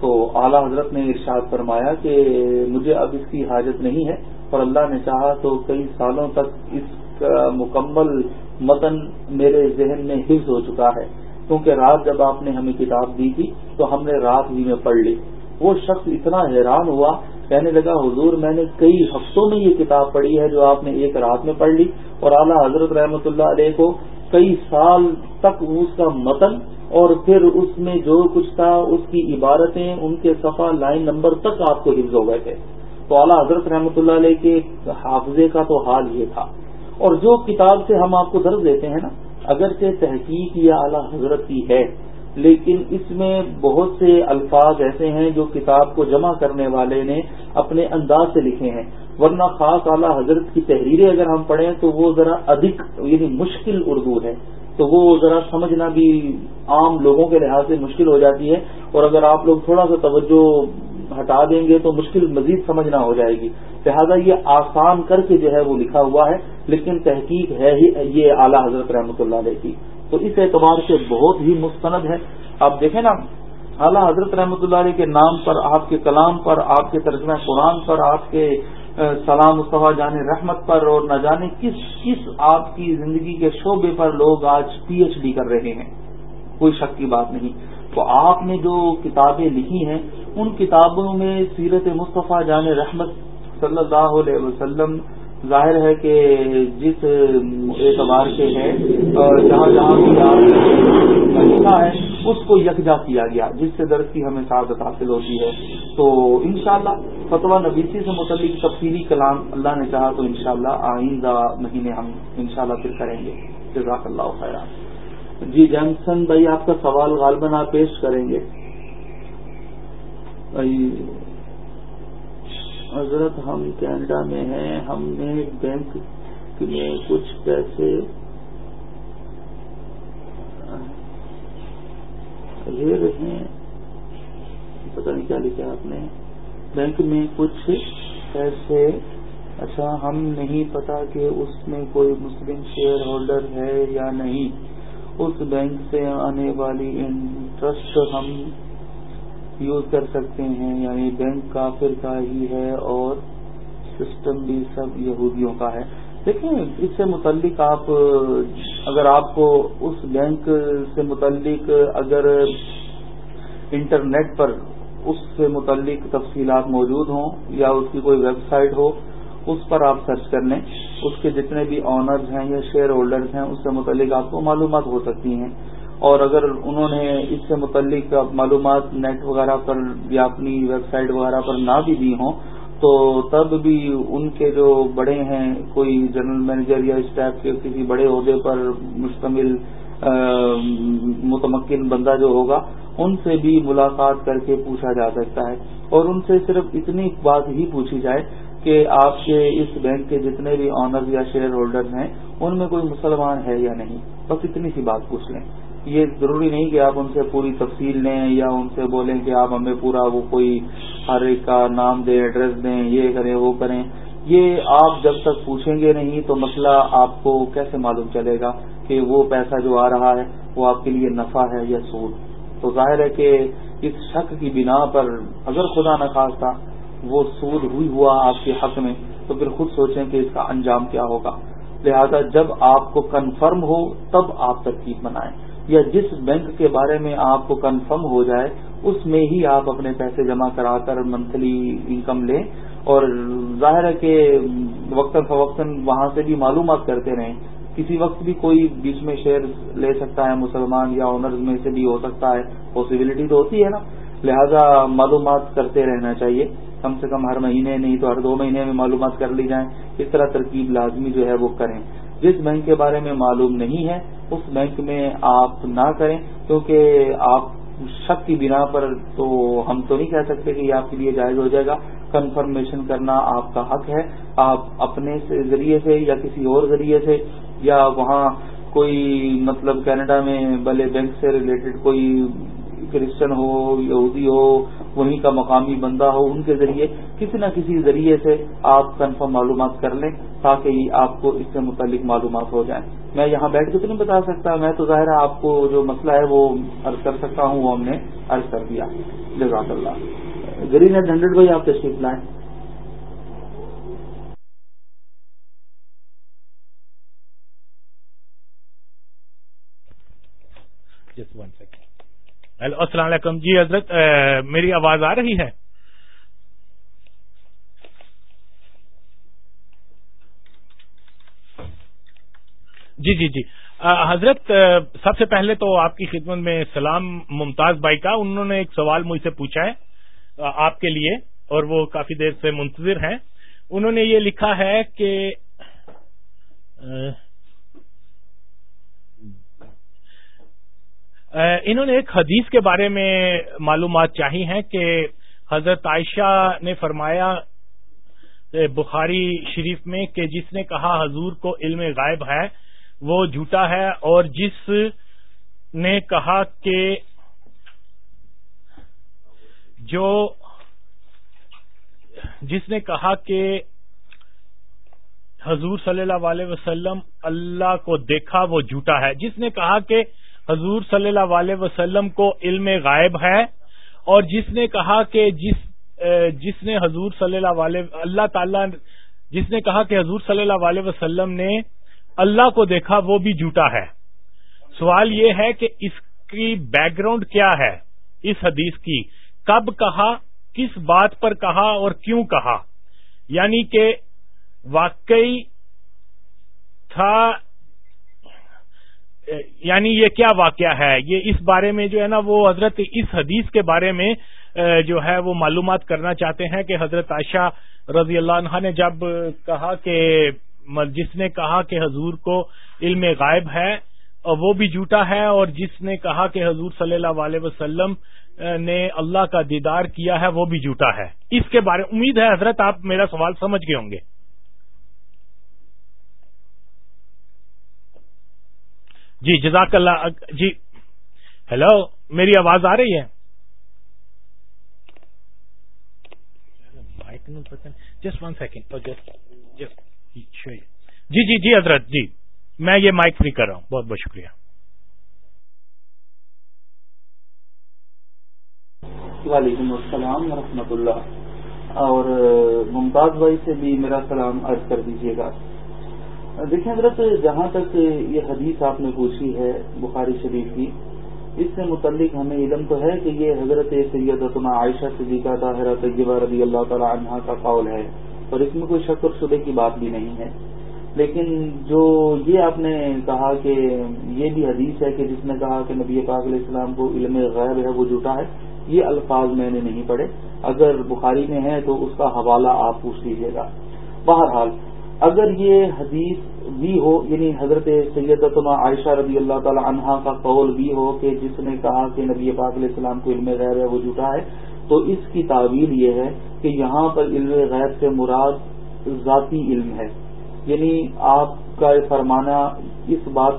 تو اعلیٰ حضرت نے ارشاد فرمایا کہ مجھے اب اس کی حاجت نہیں ہے اور اللہ نے چاہا تو کئی سالوں تک اس کا مکمل متن میرے ذہن میں حفظ ہو چکا ہے۔ کیونکہ رات جب آپ نے ہمیں کتاب دی تھی، تو ہم نے رات ہی میں پڑھ لی۔ وہ شخص اتنا حیران ہوا، کہنے لگا، حضور، میں نے کئی ہفتوں میں یہ کتاب پڑھی ہے جو آپ نے ایک رات میں پڑھ لی اور اعلیٰ حضرت رحمۃ اللہ علیہ کو کئی سال تک اس کا متن اور پھر اس میں جو کچھ تھا، اس کی عبارتیں، ان کے صفحہ لائن نمبر تک آپ کو حفظ ہو گئے تھے۔ تو اعلیٰ حضرت رحمۃ اللہ علیہ کے حافظے کا تو حال یہ تھا۔ اور جو کتاب سے ہم آپ کو درد دیتے ہیں نا، اگرچہ تحقیق یا اعلیٰ حضرت کی ہے لیکن اس میں بہت سے الفاظ ایسے ہیں جو کتاب کو جمع کرنے والے نے اپنے انداز سے لکھے ہیں۔ ورنہ خاص اعلیٰ حضرت کی تحریریں اگر ہم پڑھیں تو وہ ذرا ادھک یعنی مشکل اردو ہے۔ تو وہ ذرا سمجھنا بھی عام لوگوں کے لحاظ سے مشکل ہو جاتی ہے۔ اور اگر آپ لوگ تھوڑا سا توجہ ہٹا دیں گے تو مشکل مزید سمجھنا ہو جائے گی۔ لہذا یہ آسان کر کے جو ہے وہ لکھا ہوا ہے، لیکن تحقیق ہے ہی یہ اعلیٰ حضرت رحمۃ اللہ علیہ کی۔ تو اس اعتبار سے بہت ہی مستند ہے۔ آپ دیکھیں نا، اعلیٰ حضرت رحمۃ اللہ علیہ کے نام پر، آپ کے کلام پر، آپ کے ترجمہ قرآن پر، آپ کے سلام مصطفیٰ جان رحمت پر اور نہ جانے کس کس آپ کی زندگی کے شعبے پر لوگ آج پی ایچ ڈی کر رہے ہیں۔ کوئی شک کی بات نہیں۔ تو آپ نے جو کتابیں لکھی ہیں، ان کتابوں میں سیرت مصطفیٰ جان رحمت صلی اللہ علیہ وسلم ظاہر ہے کہ جس اعتبار کے ہے جہاں جہاں بھی آپ لکھا ہے، اس کو یکجا کیا گیا، جس سے درد کی ہمیں سعادت حاصل ہوتی ہے۔ تو انشاءاللہ شاء فتویٰ نبیسی سے متعلق تفصیلی کلام اللہ نے چاہا تو انشاءاللہ آئندہ مہینے ہم انشاءاللہ پھر کریں گے۔ جزاک اللہ خیر جی جیمسن بھائی، آپ کا سوال غالباً آپ پیش کریں گے۔ حضرت ہم کینیڈا میں ہیں، ہم نے بینک میں کچھ پیسے، لے رہے ہیں۔ پتہ نہیں کیا لکھا آپ نے۔ بینک میں کچھ پیسے۔ اچھا ہم نہیں پتا کہ اس میں کوئی مسلم شیئر ہولڈر ہے یا نہیں۔ اس بینک سے آنے والی انٹرسٹ ہم یوز کر سکتے ہیں یعنی بینک کافر کا ہی ہے اور سسٹم بھی سب یہودیوں کا ہے۔ دیکھیں اس سے متعلق آپ، اگر آپ کو اس بینک سے متعلق اگر انٹرنیٹ پر اس سے متعلق تفصیلات موجود ہوں یا اس کی کوئی ویب سائٹ ہو، اس پر آپ سرچ کر لیں۔ اس کے جتنے بھی آنرز ہیں یا شیئر ہولڈرز ہیں، اس سے متعلق آپ کو معلومات ہو سکتی ہیں۔ اور اگر انہوں نے اس سے متعلق معلومات نیٹ وغیرہ پر یا اپنی ویب سائٹ وغیرہ پر نہ بھی دی ہوں، تو تب بھی ان کے جو بڑے ہیں، کوئی جنرل مینیجر یا اسٹاف کے کسی بڑے عہدے پر مشتمل متمکن بندہ جو ہوگا، ان سے بھی ملاقات کر کے پوچھا جا سکتا ہے۔ اور ان سے صرف اتنی بات ہی پوچھی جائے کہ آپ کے اس بینک کے جتنے بھی آنر یا شیئر ہولڈر ہیں، ان میں کوئی مسلمان ہے یا نہیں؟ بس اتنی سی بات پوچھ لیں۔ یہ ضروری نہیں کہ آپ ان سے پوری تفصیل لیں یا ان سے بولیں کہ آپ ہمیں پورا وہ کوئی ہر ایک کا نام دیں ایڈریس دیں، یہ کریں، وہ کریں۔ یہ آپ جب تک پوچھیں گے نہیں تو مسئلہ آپ کو کیسے معلوم چلے گا کہ وہ پیسہ جو آ رہا ہے وہ آپ کے لیے نفع ہے یا سود؟ تو ظاہر ہے کہ اس شک کی بنا پر اگر خدا نخواستہ وہ سود ہوئی ہوا آپ کے حق میں، تو پھر خود سوچیں کہ اس کا انجام کیا ہوگا۔ لہذا جب آپ کو کنفرم ہو، تب آپ ترکیب بنائیں یا جس بینک کے بارے میں آپ کو کنفرم ہو جائے، اس میں ہی آپ اپنے پیسے جمع کرا کر منتھلی انکم لیں۔ اور ظاہر ہے کہ وقتاً فوقتاً وہاں سے بھی معلومات کرتے رہیں۔ کسی وقت بھی کوئی بیچ میں شیئر لے سکتا ہے مسلمان یا آنرز میں سے بھی ہو سکتا ہے۔ پاسبلٹی تو ہوتی ہے نا۔ لہذا معلومات کرتے رہنا چاہیے۔ کم سے کم ہر مہینے نہیں تو ہر دو مہینے میں معلومات کر لی جائیں۔ اس طرح ترکیب لازمی جو ہے وہ کریں۔ جس بینک کے بارے میں معلوم نہیں ہے، اس بینک میں آپ نہ کریں، کیونکہ آپ شک کی بنا پر تو ہم تو نہیں کہہ سکتے کہ یہ آپ کے لیے جائز ہو جائے گا۔ کنفرمیشن کرنا آپ کا حق ہے۔ آپ اپنے ذریعے سے یا کسی اور ذریعے سے، یا وہاں کوئی مطلب کینیڈا میں بلے بینک سے ریلیٹڈ کوئی کرسچن ہو، یہودی ہو، وہیں کا مقامی بندہ ہو، ان کے ذریعے کسی نہ کسی ذریعے سے آپ کنفرم معلومات کر لیں تاکہ آپ کو اس سے متعلق معلومات ہو جائیں۔ میں یہاں بیٹھ کے تو نہیں بتا سکتا، میں تو ظاہر ہے آپ کو جو مسئلہ ہے وہ عرض کر سکتا ہوں، وہ ہم نے عرض کر دیا۔ جزاک اللہ۔ گرین ایٹ ہنڈریڈ بھائی آپ تشریف لائیں۔ ہیلو، السلام علیکم۔ جی حضرت میری آواز آ رہی ہے؟ جی جی جی۔ حضرت سب سے پہلے تو آپ کی خدمت میں سلام، ممتاز بھائی کا۔ انہوں نے ایک سوال مجھ سے پوچھا ہے آپ کے لیے، اور وہ کافی دیر سے منتظر ہیں۔ انہوں نے یہ لکھا ہے کہ انہوں نے ایک حدیث کے بارے میں معلومات چاہی ہیں کہ حضرت عائشہ نے فرمایا بخاری شریف میں، کہ جس نے کہا حضور کو علم غائب ہے، وہ جھوٹا ہے، اور جس نے کہا کہ جو، جس نے کہا کہ حضور صلی اللہ علیہ وسلم اللہ کو دیکھا وہ جھوٹا ہے، جس نے کہا کہ حضور صلی اللہ علیہ وسلم کو علم غائب ہے اور جس نے کہا کہ جس جس نے حضور صلی اللہ علیہ اللہ تعالی جس نے کہا کہ حضور صلی اللہ علیہ وسلم نے اللہ کو دیکھا وہ بھی جھوٹا ہے۔ سوال یہ ہے کہ اس کی بیک گراؤنڈ کیا ہے اس حدیث کی؟ کب کہا، کس بات پر کہا اور کیوں کہا؟ یعنی کہ واقعی تھا یعنی یہ کیا واقعہ ہے؟ یہ اس بارے میں جو ہے نا وہ حضرت اس حدیث کے بارے میں جو ہے وہ معلومات کرنا چاہتے ہیں کہ حضرت عائشہ رضی اللہ عنہ نے جب کہا کہ جس نے کہا کہ حضور کو علم غائب ہے وہ بھی جھوٹا ہے، اور جس نے کہا کہ حضور صلی اللہ علیہ وسلم نے اللہ کا دیدار کیا ہے، وہ بھی جھوٹا ہے۔ اس کے بارے، امید ہے حضرت آپ میرا سوال سمجھ گئے ہوں گے۔ جی جزاک اللہ جی۔ ہیلو میری آواز آ رہی ہے؟ جسٹ ون سیکنڈ جی جی جی حضرت جی۔ میں یہ مائک فری کر رہا ہوں۔ بہت بہت شکریہ۔ وعلیکم السلام ورحمۃ اللہ۔ اور ممتاز بھائی سے بھی میرا سلام عرض کر دیجیے گا۔ دیکھیں حضرت، جہاں تک یہ حدیث آپ نے پوچھی ہے بخاری شریف کی، اس سے متعلق ہمیں علم تو ہے کہ یہ حضرت سیدتنا عائشہ صدیقہ طاہرہ طیبہ رضی اللہ تعالی عنہ کا قول ہے، اور اس میں کوئی شک اور شبے کی بات بھی نہیں ہے۔ لیکن جو یہ آپ نے کہا کہ یہ بھی حدیث ہے کہ جس نے کہا کہ نبی پاک علیہ السلام کو علم غیب ہے، وہ جھوٹا ہے، یہ الفاظ میں نے نہیں پڑھے۔ اگر بخاری میں ہے تو اس کا حوالہ آپ پوچھ لیجیے گا۔ بہرحال اگر یہ حدیث بھی ہو یعنی حضرت سیدتما عائشہ رضی اللہ تعالی عنہا کا قول بھی ہو کہ جس نے کہا کہ نبی پاک علیہ السلام کو علم غیر ہے، وہ جھوٹا ہے، تو اس کی تعویل یہ ہے کہ یہاں پر علم غیر سے مراد ذاتی علم ہے۔ یعنی آپ کا فرمانا اس بات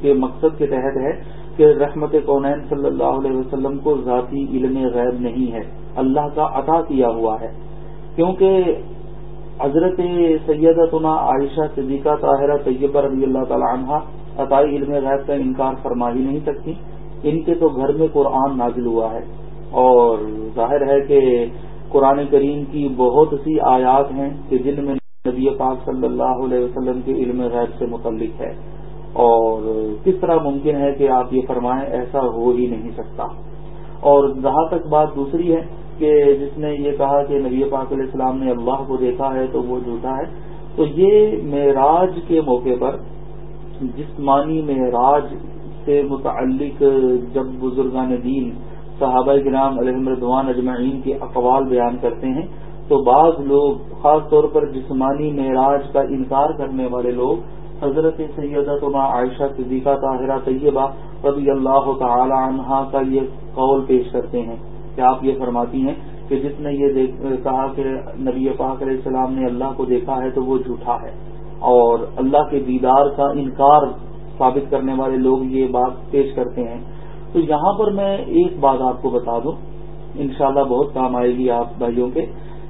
کے مقصد کے تحت ہے کہ رحمت کونین صلی اللہ علیہ وسلم کو ذاتی علم غیب نہیں ہے۔ اللہ کا عطا کیا ہوا ہے۔ کیونکہ حضرت سیدتنا عائشہ صدیقہ طاہرہ طیبہ رضی اللہ تعالی عنہ عطائی علم غیب کا انکار فرما ہی نہیں سکتی۔ ان کے تو گھر میں قرآن نازل ہوا ہے۔ اور ظاہر ہے کہ قرآن کریم کی بہت سی آیات ہیں کہ جن میں نبی پاک صلی اللہ علیہ وسلم کے علم غیب سے متعلق ہے۔ اور کس طرح ممکن ہے کہ آپ یہ فرمائیں، ایسا ہو ہی نہیں سکتا۔ اور جہاں تک بات دوسری ہے کہ جس نے یہ کہا کہ نبی پاک علیہ السلام نے اللہ کو دیکھا ہے تو وہ جھوٹا ہے، تو یہ معراج کے موقع پر جسمانی معراج سے متعلق جب بزرگان دین، صحابہ کرام علیہ مردوان اجمعین کے اقوال بیان کرتے ہیں، تو بعض لوگ، خاص طور پر جسمانی معراج کا انکار کرنے والے لوگ، حضرت سیدہ عائشہ صدیقہ طاہرہ طیبہ رضی اللہ تعالی عنہا کا یہ قول پیش کرتے ہیں۔ کہ آپ یہ فرماتی ہیں کہ جس نے یہ کہا کہ نبی پاک علیہ السلام نے اللہ کو دیکھا ہے تو وہ جھوٹا ہے۔ اور اللہ کے دیدار کا انکار ثابت کرنے والے لوگ یہ بات پیش کرتے ہیں۔ تو یہاں پر میں ایک بات آپ کو بتا دوں۔ انشاءاللہ بہت کام آئے گی آپ بھائیوں کے۔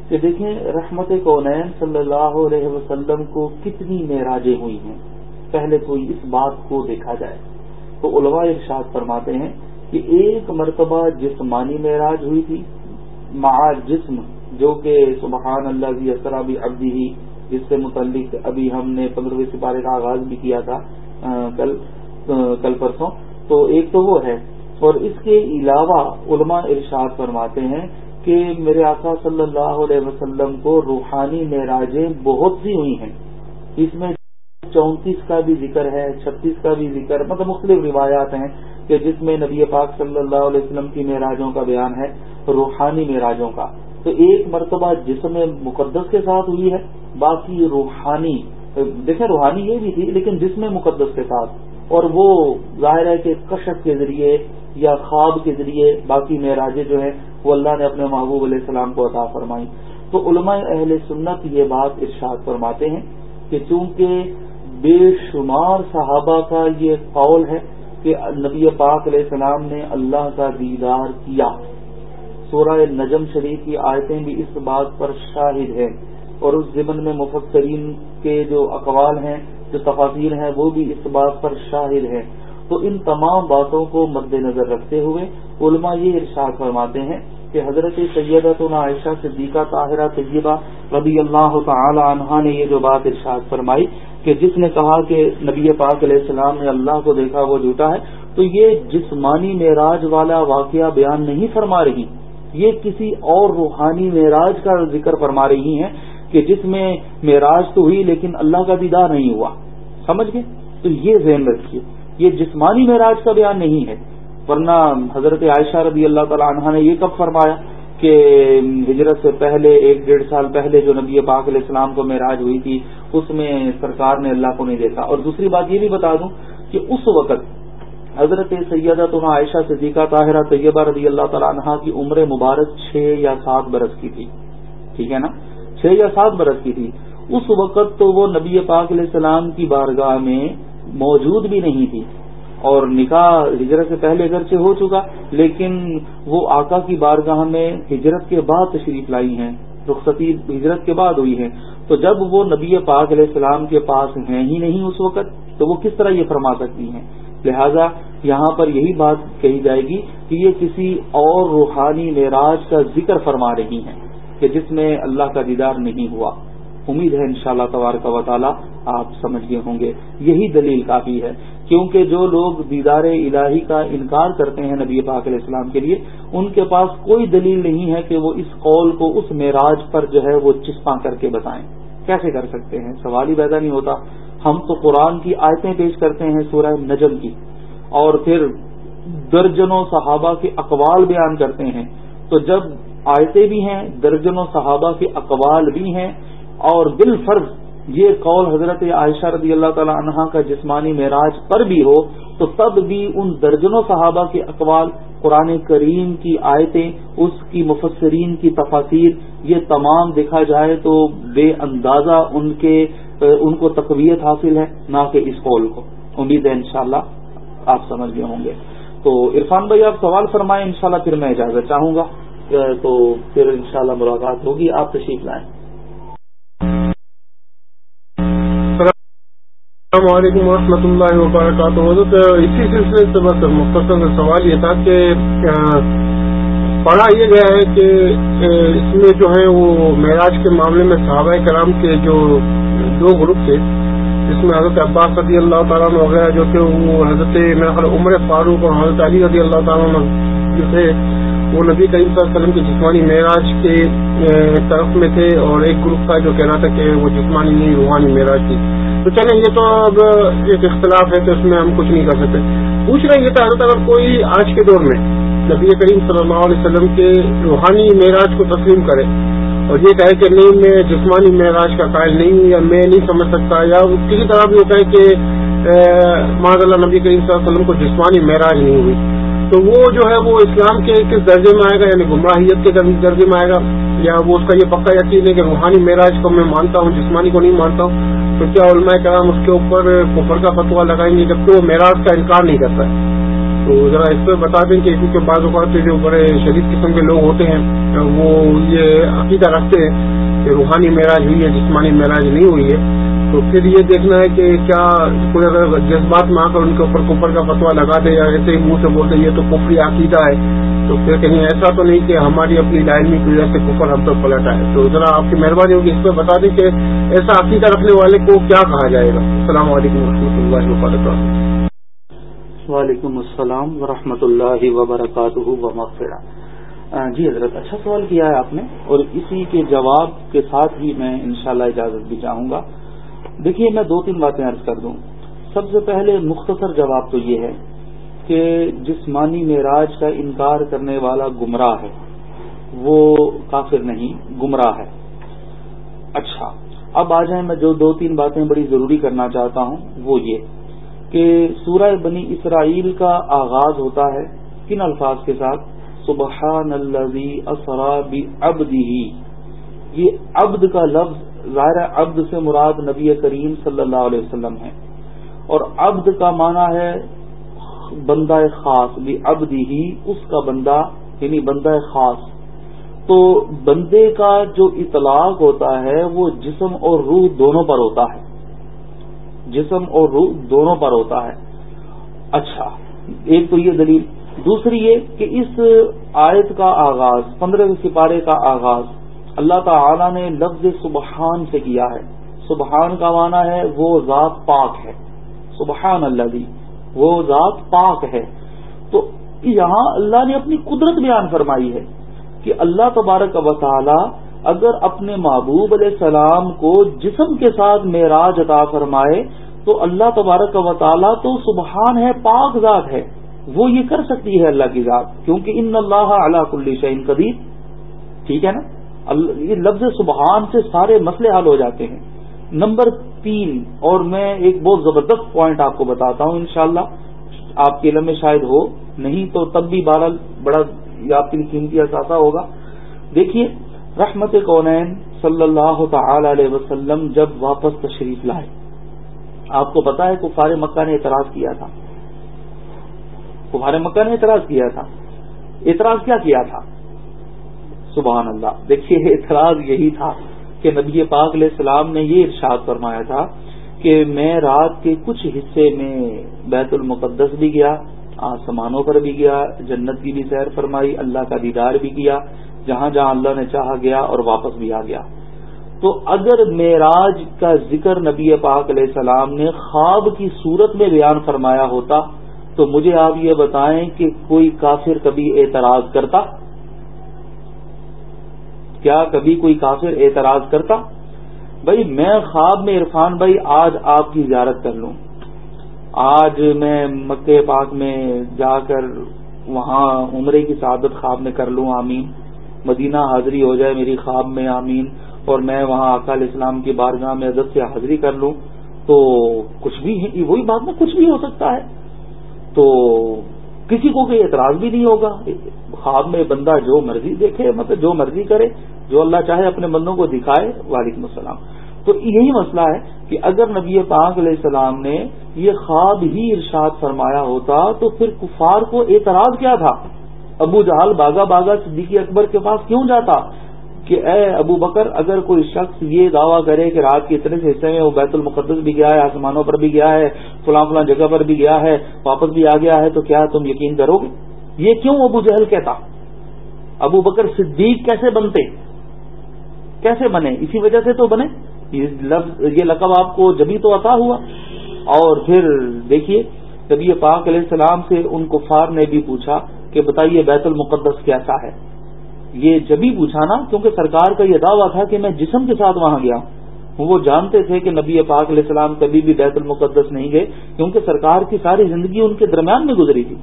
کہ دیکھیں، رحمت کونین صلی اللہ علیہ وسلم کو کتنی معراجیں ہوئی ہیں۔ پہلے تو اس بات کو دیکھا جائے۔ تو علماء ارشاد فرماتے ہیں کہ ایک مرتبہ جسمانی معراج ہوئی تھی مع جسم، جو کہ سبحان اللہ جی، اسرابی ابدی ہی، جس سے متعلق ابھی ہم نے پندرہویں سپارے کا آغاز بھی کیا تھا کل کل پرسوں۔ تو ایک تو وہ ہے۔ اور اس کے علاوہ علماء ارشاد فرماتے ہیں کہ میرے آقا صلی اللہ علیہ وسلم کو روحانی معراجیں بہت سی ہوئی ہیں۔ اس میں چونتیس کا بھی ذکر ہے، چھتیس کا بھی ذکر مطلب مختلف روایات ہیں۔ کہ جس میں نبی پاک صلی اللہ علیہ وسلم کی معراجوں کا بیان ہے، روحانی معراجوں کا۔ تو ایک مرتبہ جسم مقدس کے ساتھ ہوئی ہے، باقی روحانی، دیکھیں روحانی یہ بھی تھی، لیکن جسم مقدس کے ساتھ۔ اور وہ ظاہر ہے کہ کشت کے ذریعے یا خواب کے ذریعے باقی معراجیں جو ہیں، وہ اللہ نے اپنے محبوب علیہ السلام کو عطا فرمائی۔ تو علماء اہل سنت یہ بات ارشاد فرماتے ہیں کہ چونکہ بے شمار صحابہ کا یہ قول ہے کہ نبی پاک علیہ السلام نے اللہ کا دیدار کیا۔ سورہ نجم شریف کی آیتیں بھی اس بات پر شاہد ہیں۔ اور اس ضمن میں مفسرین کے جو اقوال ہیں، جو تفاصیر ہیں، وہ بھی اس بات پر شاہد ہیں۔ تو ان تمام باتوں کو مد نظر رکھتے ہوئے علماء یہ ارشاد فرماتے ہیں کہ حضرت سیدت عائشہ صدیقہ طاہرہ طیبہ رضی اللہ تعالی عنہا نے یہ جو بات ارشاد فرمائی کہ جس نے کہا کہ نبی پاک علیہ السلام نے اللہ کو دیکھا وہ جھوٹا ہے، تو یہ جسمانی معراج والا واقعہ بیان نہیں فرما رہی۔ یہ کسی اور روحانی معراج کا ذکر فرما رہی ہیں کہ جس میں معراج تو ہوئی لیکن اللہ کا دیدار نہیں ہوا۔ سمجھ گئے؟ تو یہ ذہن رکھیے، یہ جسمانی معراج کا بیان نہیں ہے۔ ورنہ حضرت عائشہ رضی اللہ تعالیٰ عنہ نے یہ کب فرمایا؟ کہ ہجرت سے پہلے، ایک ڈیڑھ سال پہلے جو نبی پاک علیہ السلام کو معراج ہوئی تھی، اس میں سرکار نے اللہ کو نہیں دیکھا۔ اور دوسری بات یہ بھی بتا دوں کہ اس وقت حضرت سیدہ تو عائشہ صدیقہ طاہرہ طیبہ رضی اللہ تعالیٰ عنہ کی عمر مبارک چھ یا سات برس کی تھی۔ ٹھیک ہے نا؟ چھ یا سات برس کی تھی۔ اس وقت تو وہ نبی پاک علیہ السلام کی بارگاہ میں موجود بھی نہیں تھی۔ اور نکاح ہجرت سے پہلے گھر سے ہو چکا، لیکن وہ آقا کی بارگاہ میں ہجرت کے بعد تشریف لائی ہیں، رخصتی ہجرت کے بعد ہوئی ہے۔ تو جب وہ نبی پاک علیہ السلام کے پاس ہیں ہی نہیں اس وقت، تو وہ کس طرح یہ فرما سکتی ہیں؟ لہذا یہاں پر یہی بات کہی جائے گی کہ یہ کسی اور روحانی معراج کا ذکر فرما رہی ہیں کہ جس میں اللہ کا دیدار نہیں ہوا۔ امید ہے انشاءاللہ شاء اللہ تبارک و تعالیٰ آپ سمجھ گئے ہوں گے۔ یہی دلیل کافی ہے۔ کیونکہ جو لوگ دیدار الہی کا انکار کرتے ہیں نبی پاک علیہ السلام کے لیے، ان کے پاس کوئی دلیل نہیں ہے کہ وہ اس قول کو، اس معراج پر جو ہے وہ چسپاں کر کے بتائیں۔ کیسے کر سکتے ہیں؟ سوال ہی پیدا نہیں ہوتا۔ ہم تو قرآن کی آیتیں پیش کرتے ہیں سورہ نجم کی۔ اور پھر درجنوں صحابہ کے اقوال بیان کرتے ہیں۔ تو جب آیتیں بھی ہیں، درجنوں صحابہ کے اقوال بھی ہیں اور بالفرض یہ قول حضرت عائشہ رضی اللہ تعالی عنہا کا جسمانی معراج پر بھی ہو، تو تب بھی ان درجنوں صحابہ کے اقوال قرآن کریم کی آیتیں، اس کی مفسرین کی تفاصیر یہ تمام دیکھا جائے تو بے اندازہ ان کے، ان کو تقویت حاصل ہے، نہ کہ اس قول کو۔ امید ہے انشاءاللہ آپ سمجھ گئے ہوں گے۔ تو عرفان بھائی، آپ سوال فرمائیں، انشاءاللہ پھر میں اجازت چاہوں گا۔ تو پھر انشاءاللہ ملاقات ہوگی، آپ تشریف لائیں۔ السلام علیکم ورحمۃ اللہ وبرکاتہ۔ حضرت، اسی سلسلے سے بس مختصر سوال یہ تھا کہ پڑھا یہ گیا ہے کہ اس میں جو ہے وہ معراج کے معاملے میں صحابہ کرام کے جو دو گروپ تھے، جس میں حضرت عباس رضی اللہ تعالیٰ وغیرہ جو تھے، وہ حضرت میرا عمر فاروق اور حضرت علی رضی اللہ تعالیٰ جو تھے، وہ نبی کریم صلی اللہ علیہ وسلم کے جسمانی معراج کے طرف میں تھے اور ایک گروپ کا جو کہنا تھا کہ وہ جسمانی نہیں، روحانی معراج تھی۔ تو چلیں یہ تو اب ایک اختلاف ہے تو اس میں ہم کچھ نہیں کر سکتے۔ پوچھ رہے ہیں یہ حضرت اگر کوئی آج کے دور میں نبی کریم صلی اللہ علیہ وسلم کے روحانی معراج کو تسلیم کرے اور یہ کہے کہ نہیں، میں جسمانی معراج کا قائل نہیں ہوں یا میں نہیں سمجھ سکتا یا کسی طرح بھی وہ کہے کہ محض اللہ نبی کریم صلی اللہ علیہ وسلم کو جسمانی معراج نہیں ہوئی۔ تو وہ جو ہے وہ اسلام کے کس درجے میں آئے گا؟ یعنی گمراہیت کے درجے میں آئے گا۔ یا وہ اس کا یہ پکا یقین ہے کہ روحانی معراج کو میں مانتا ہوں، جسمانی کو نہیں مانتا ہوں، تو کیا علماء کرام اس کے اوپر کفر کا فتوا لگائیں گے جبکہ وہ معراج کا انکار نہیں کرتا ہے؟ تو ذرا اس پہ بتا دیں کہ کیونکہ بعض اوقات جو بڑے شدید قسم کے لوگ ہوتے ہیں، وہ یہ عقیدہ رکھتے ہیں کہ روحانی معراج ہوئی ہے، جسمانی معراج نہیں ہوئی ہے۔ تو پھر یہ دیکھنا ہے کہ کیا کوئی اگر جذبات میں آ کر ان کے اوپر کپر کا فتوا لگا دے یا ایسے ہی منہ سے بولتے یہ تو کفری عقیدہ ہے۔ تو پھر کہیں ایسا تو نہیں کہ ہماری اپنی ڈائنمی کی وجہ سے کفر ہم تو پلٹ آئے۔ تو ذرا آپ کی مہربانی ہوگی اس پہ بتا دیں کہ ایسا عقیدہ رکھنے والے کو کیا کہا جائے گا۔ السلام علیکم و رحمۃ اللہ وبرکاتہ۔ وعلیکم السلام ورحمۃ اللہ وبرکاتہ جی حضرت اچھا سوال کیا ہے آپ نے؟ اور اسی کے جواب کے ساتھ ہی میں انشاءاللہ اجازت بھی چاہوں گا۔ دیکھیے، میں دو تین باتیں عرض کر دوں۔ سب سے پہلے مختصر جواب تو یہ ہے کہ جسمانی معراج کا انکار کرنے والا گمراہ ہے۔ وہ کافر نہیں، گمراہ ہے۔ اچھا اب آ جائیں، میں جو دو تین باتیں بڑی ضروری کرنا چاہتا ہوں، وہ یہ کہ سورہ بنی اسرائیل کا آغاز ہوتا ہے کن الفاظ کے ساتھ؟ سبحان الذي اسرا بعبده یہ عبد کا لفظ ظاہر عبد سے مراد نبی کریم صلی اللہ علیہ وسلم ہے۔ اور عبد کا معنی ہے بندہ خاص بھی ابد ہی، اس کا بندہ یعنی بندہ خاص۔ تو بندے کا جو اطلاق ہوتا ہے، وہ جسم اور روح دونوں پر ہوتا ہے۔ جسم اور روح دونوں پر ہوتا ہے۔ اچھا ایک تو یہ دلیل۔ دوسری یہ کہ اس آیت کا آغاز پندرہ سپارے کا آغاز، اللہ تعالی نے لفظ سبحان سے کیا ہے۔ سبحان کا معنی ہے وہ ذات پاک ہے۔ سبحان اللہ دی وہ ذات پاک ہے۔ تو یہاں اللہ نے اپنی قدرت بیان فرمائی ہے کہ اللہ تبارک و تعالی اگر اپنے محبوب علیہ السلام کو جسم کے ساتھ معراج عطا فرمائے، تو اللہ تبارک و تعالی تو سبحان ہے، پاک ذات ہے۔ وہ یہ کر سکتی ہے اللہ کی ذات، کیونکہ ان اللہ اللہ کل شعین قدیر۔ ٹھیک ہے نا؟ یہ لفظ سبحان سے سارے مسئلے حل ہو جاتے ہیں۔ نمبر تین اور میں ایک بہت زبردست پوائنٹ آپ کو بتاتا ہوں انشاءاللہ۔ آپ کے علم میں شاید ہو، نہیں تو تب بھی بہرحال بڑا آپ کے لیے قیمتی اثاثہ ہوگا۔ دیکھیے، رحمت کونین صلی اللہ تعالی علیہ وسلم جب واپس تشریف لائے، آپ کو پتا ہے کفار مکہ نے اعتراض کیا تھا۔ کفار مکہ نے اعتراض کیا تھا۔ اعتراض کیا کیا تھا؟ سبحان اللہ۔ دیکھیے، اعتراض یہی تھا۔ کہ نبی پاک علیہ السلام نے یہ ارشاد فرمایا تھا کہ میں رات کے کچھ حصے میں بیت المقدس بھی گیا آسمانوں پر بھی گیا، جنت کی بھی سیر فرمائی، اللہ کا دیدار بھی کیا، جہاں جہاں اللہ نے چاہا گیا اور واپس بھی آ گیا۔ تو اگر معراج کا ذکر نبی پاک علیہ السلام نے خواب کی صورت میں بیان فرمایا ہوتا، تو مجھے آپ یہ بتائیں کہ کوئی کافر کبھی اعتراض کرتا؟ کیا کبھی کوئی کافر اعتراض کرتا؟ بھائی میں خواب میں عرفان بھائی آج آپ کی زیارت کر لوں۔ آج میں مکہ پاک میں جا کر وہاں عمرے کی سعادت خواب میں کر لوں، آمین۔ مدینہ حاضری ہو جائے میری خواب میں، آمین۔ اور میں وہاں اکال اسلام کی بارگاہ میں عزت سے حاضری کر لوں۔ تو کچھ بھی وہی بات میں کچھ بھی ہو سکتا ہے۔ تو کسی کو کوئی اعتراض بھی نہیں ہوگا۔ خواب میں بندہ جو مرضی دیکھے مطلب جو مرضی کرے، جو اللہ چاہے اپنے بندوں کو دکھائے، وعلیکم السلام۔ تو یہی مسئلہ ہے کہ اگر نبی پاک علیہ السلام نے یہ خواب ہی ارشاد فرمایا ہوتا تو پھر کفار کو اعتراض کیا تھا۔ ابو جہال باغا باغا صدیقی اکبر کے پاس کیوں جاتا؟ کہ اے ابو بکر، اگر کوئی شخص یہ دعویٰ کرے کہ رات کے اتنے سے حصے میں وہ بیت المقدس بھی گیا ہے، آسمانوں پر بھی گیا ہے، فلاں فلاں جگہ پر بھی گیا ہے، واپس بھی آ گیا ہے، تو کیا تم یقین کرو گے؟ یہ کیوں ابو جہل کہتا؟ ابو بکر صدیق کیسے بنتے؟ کیسے بنے؟ اسی وجہ سے تو بنے۔ یہ لقب آپ کو جبھی تو عطا ہوا۔ اور پھر دیکھیے جب یہ پاک علیہ السلام سے ان کفار نے بھی پوچھا کہ بتائیے بیت المقدس کیسا ہے؟ یہ جبھی پوچھا نا کیونکہ سرکار کا یہ دعویٰ تھا کہ میں جسم کے ساتھ وہاں گیا وہ جانتے تھے کہ نبی پاک علیہ السلام کبھی بھی بیت المقدس نہیں گئے، کیونکہ سرکار کی ساری زندگی ان کے درمیان میں گزری تھی۔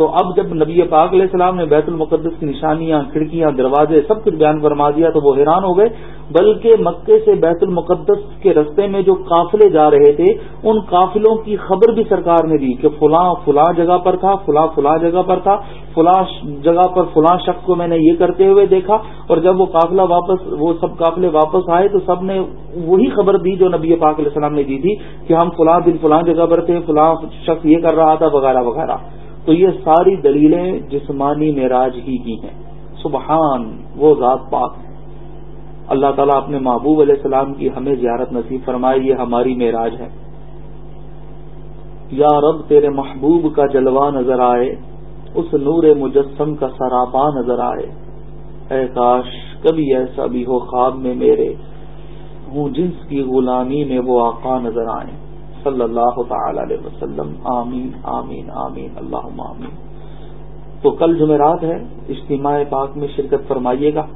تو اب جب نبی پاک علیہ السلام نے بیت المقدس کی نشانیاں، کھڑکیاں، دروازے سب کچھ بیان فرما دیا تو وہ حیران ہو گئے۔ بلکہ مکے سے بیت المقدس کے رستے میں جو قافلے جا رہے تھے، ان قافلوں کی خبر بھی سرکار نے دی کہ فلاں فلاں جگہ پر تھا، فلاں فلاں جگہ پر تھا، فلاں جگہ پر فلاں شخص کو میں نے یہ کرتے ہوئے دیکھا اور جب وہ قافلہ واپس، وہ سب قافلے واپس آئے تو سب نے وہی خبر دی جو نبی پاک علیہ السلام نے دی تھی کہ ہم فلاں دن، فلاں جگہ پر تھے، فلاں شخص یہ کر رہا تھا، وغیرہ وغیرہ۔ تو یہ ساری دلیلیں جسمانی معراج ہی کی ہیں۔ سبحان، وہ ذات پاک اللہ تعالیٰ اپنے محبوب علیہ السلام کی ہمیں زیارت نصیب فرمائے، یہ ہماری معراج ہے۔ یا رب، تیرے محبوب کا جلوہ نظر آئے، اس نور مجسم کا سراپا نظر آئے۔ اے کاش، کبھی ایسا بھی ہو خواب میں میرے، ہوں جنس کی غلامی میں وہ آقا نظر آئے۔ صلی اللہ تعالی علیہ وسلم. آمین آمین آمین اللہ آمین. تو کل جمعرات ہے، اجتماع پاک میں شرکت فرمائیے گا.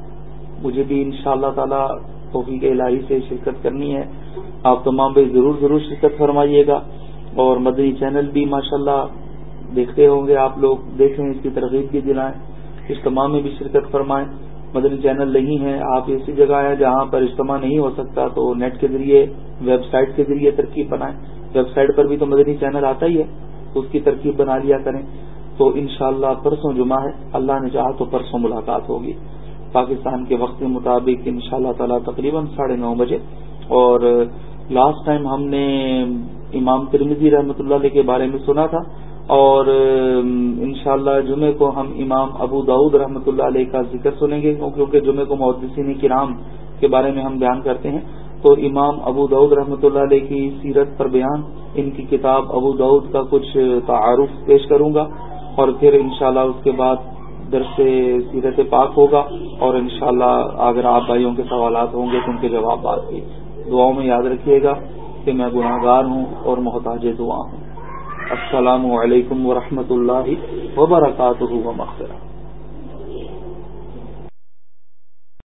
مجھے بھی ان شاء اللہ تعالی توفیق الہی سے شرکت کرنی ہے. آپ تمام بھائی ضرور ضرور شرکت فرمائیے گا. اور مدنی چینل بھی ماشاءاللہ دیکھتے ہوں گے آپ لوگ. دیکھیں اس کی ترغیب بھی دلائیں. اجتماع میں بھی شرکت فرمائیں. مدنی چینل نہیں ہے آپ ایسی جگہ ہے جہاں پر اجتماع نہیں ہو سکتا، تو نیٹ کے ذریعے، ویب سائٹ کے ذریعے ترکیب بنائیں۔ ویب سائٹ پر بھی تو مدنی چینل آتا ہی ہے، اس کی ترکیب بنا لیا کریں۔ تو انشاءاللہ پرسوں جمعہ ہے، اللہ نے چاہا تو پرسوں ملاقات ہوگی۔ پاکستان کے وقت کے مطابق ان شاء اللہ تعالی تقریباً ساڑھے نو بجے۔ اور لاسٹ ٹائم ہم نے امام ترمزی رحمۃ اللہ علیہ کے بارے میں سنا تھا اور انشاءاللہ اللہ جمعے کو ہم امام ابو داود رحمۃ اللہ علیہ کا ذکر سنیں گے، کیونکہ جمعے کو محدثین کرام کے بارے میں ہم بیان کرتے ہیں۔ تو امام ابو دعود رحمۃ اللہ علیہ کی سیرت پر بیان، ان کی کتاب ابو دعود کا کچھ تعارف پیش کروں گا اور پھر انشاءاللہ اس کے بعد درس سیرت پاک ہوگا اور انشاءاللہ اگر آپ بھائیوں کے سوالات ہوں گے تو ان کے جواب بات کی دعاؤں میں یاد رکھیے گا کہ میں گناہ گار ہوں اور محتاج دعا ہوں۔ السلام علیکم ورحمۃ اللہ وبرکاتہ و